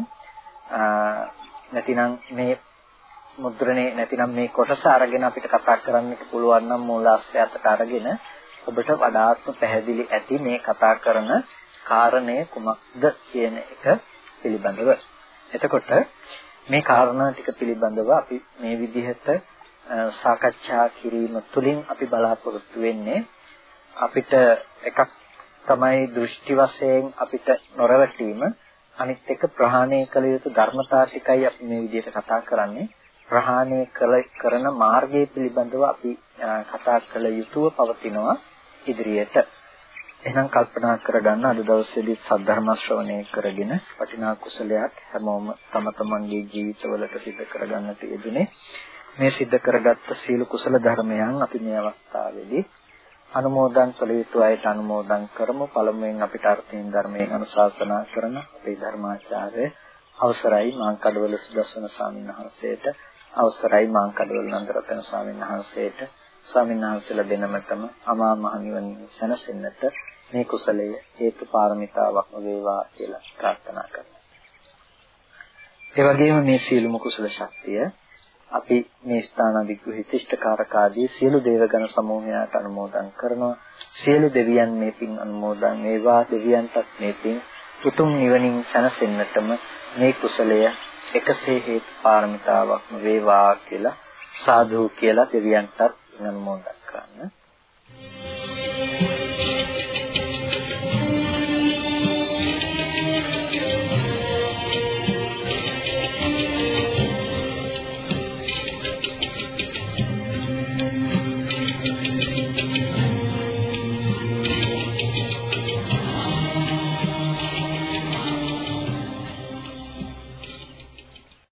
නැතිනම් මේ මුද්‍රණේ නැතිනම් මේ කොටස අරගෙන අපිට කතා කරන්නට පුළුවන් නම් මූලාශ්‍රයත් අරගෙන ඔබට වඩාත්ම පැහැදිලි ඇති මේ කතා කරන කාරණය කුමක්ද කියන එක පිළිබඳව. එතකොට මේ කාරණා ටික පිළිබඳව අපි මේ විදිහට සාකච්ඡා කිරීම තුළින් අපි බලාපොරොත්තු වෙන්නේ අපිට එකක් තමයි දෘෂ්ටි වශයෙන් අපිට නොරවටීම අනිත් එක ප්‍රහාණය කළ යුතු ධර්මතා ටිකයි අපි මේ විදිහට කතා කරන්නේ ප්‍රහාණය කළ කරන මාර්ගය පිළිබඳව අපි කතා කළ යුතුව පවතිනවා ඉදිරියට. එහෙනම් කල්පනා කරගන්න අද දවසේදී සද්ධර්ම ශ්‍රවණය කරගෙන වටිනා කුසලයක් හැමෝම තම තමන්ගේ ජීවිතවලට සිදු කරගන්නට යෙදුනේ. මේ සිද්ධ කරගත්ත සීල කුසල ධර්මයන් අපි මේ අවස්ථාවේදී අනුමෝදන් කළ යුතු අයට අනුමෝදන් කරමු. පළමුවෙන් අපිට අර්ථයෙන් ධර්මයෙන් අනුශාසනා කරන අපේ ධර්මාචාර්ය අවසරයි. මාංකඩවල සුදස්සන ස්වාමීන් වහන්සේට අවසරයි මාංකඩවල නන්දරතන ස්වාමීන් වහන්සේට ස්වාමීන් වහන්සේලා දෙනමතම අමා මහ නිවන සැනසෙන්නට මේ කුසලය හේතු පාරමිතාවක් වේවා කියලා ප්‍රාර්ථනා කරනවා. ඒ වගේම මේ සීලමු කුසල ශක්තිය අපි මේ ස්ථාන විග්‍රහිතිෂ්ඨකාරක ආදී සියලු දේවගණ සමූහයාට අනුමෝදන් කරනවා. සියලු දෙවියන් මේ පින් අනුමෝදන් වේවා දෙවියන්ටත් මේ පින් උතුම් නිවනින් සැනසෙන්නටම මේ කුසලය එකසේ හේතු පාරමිතාවක් වේවා කියලා සාදු කියලා දෙවියන්ටත් අනුමෝදන් කරන්න.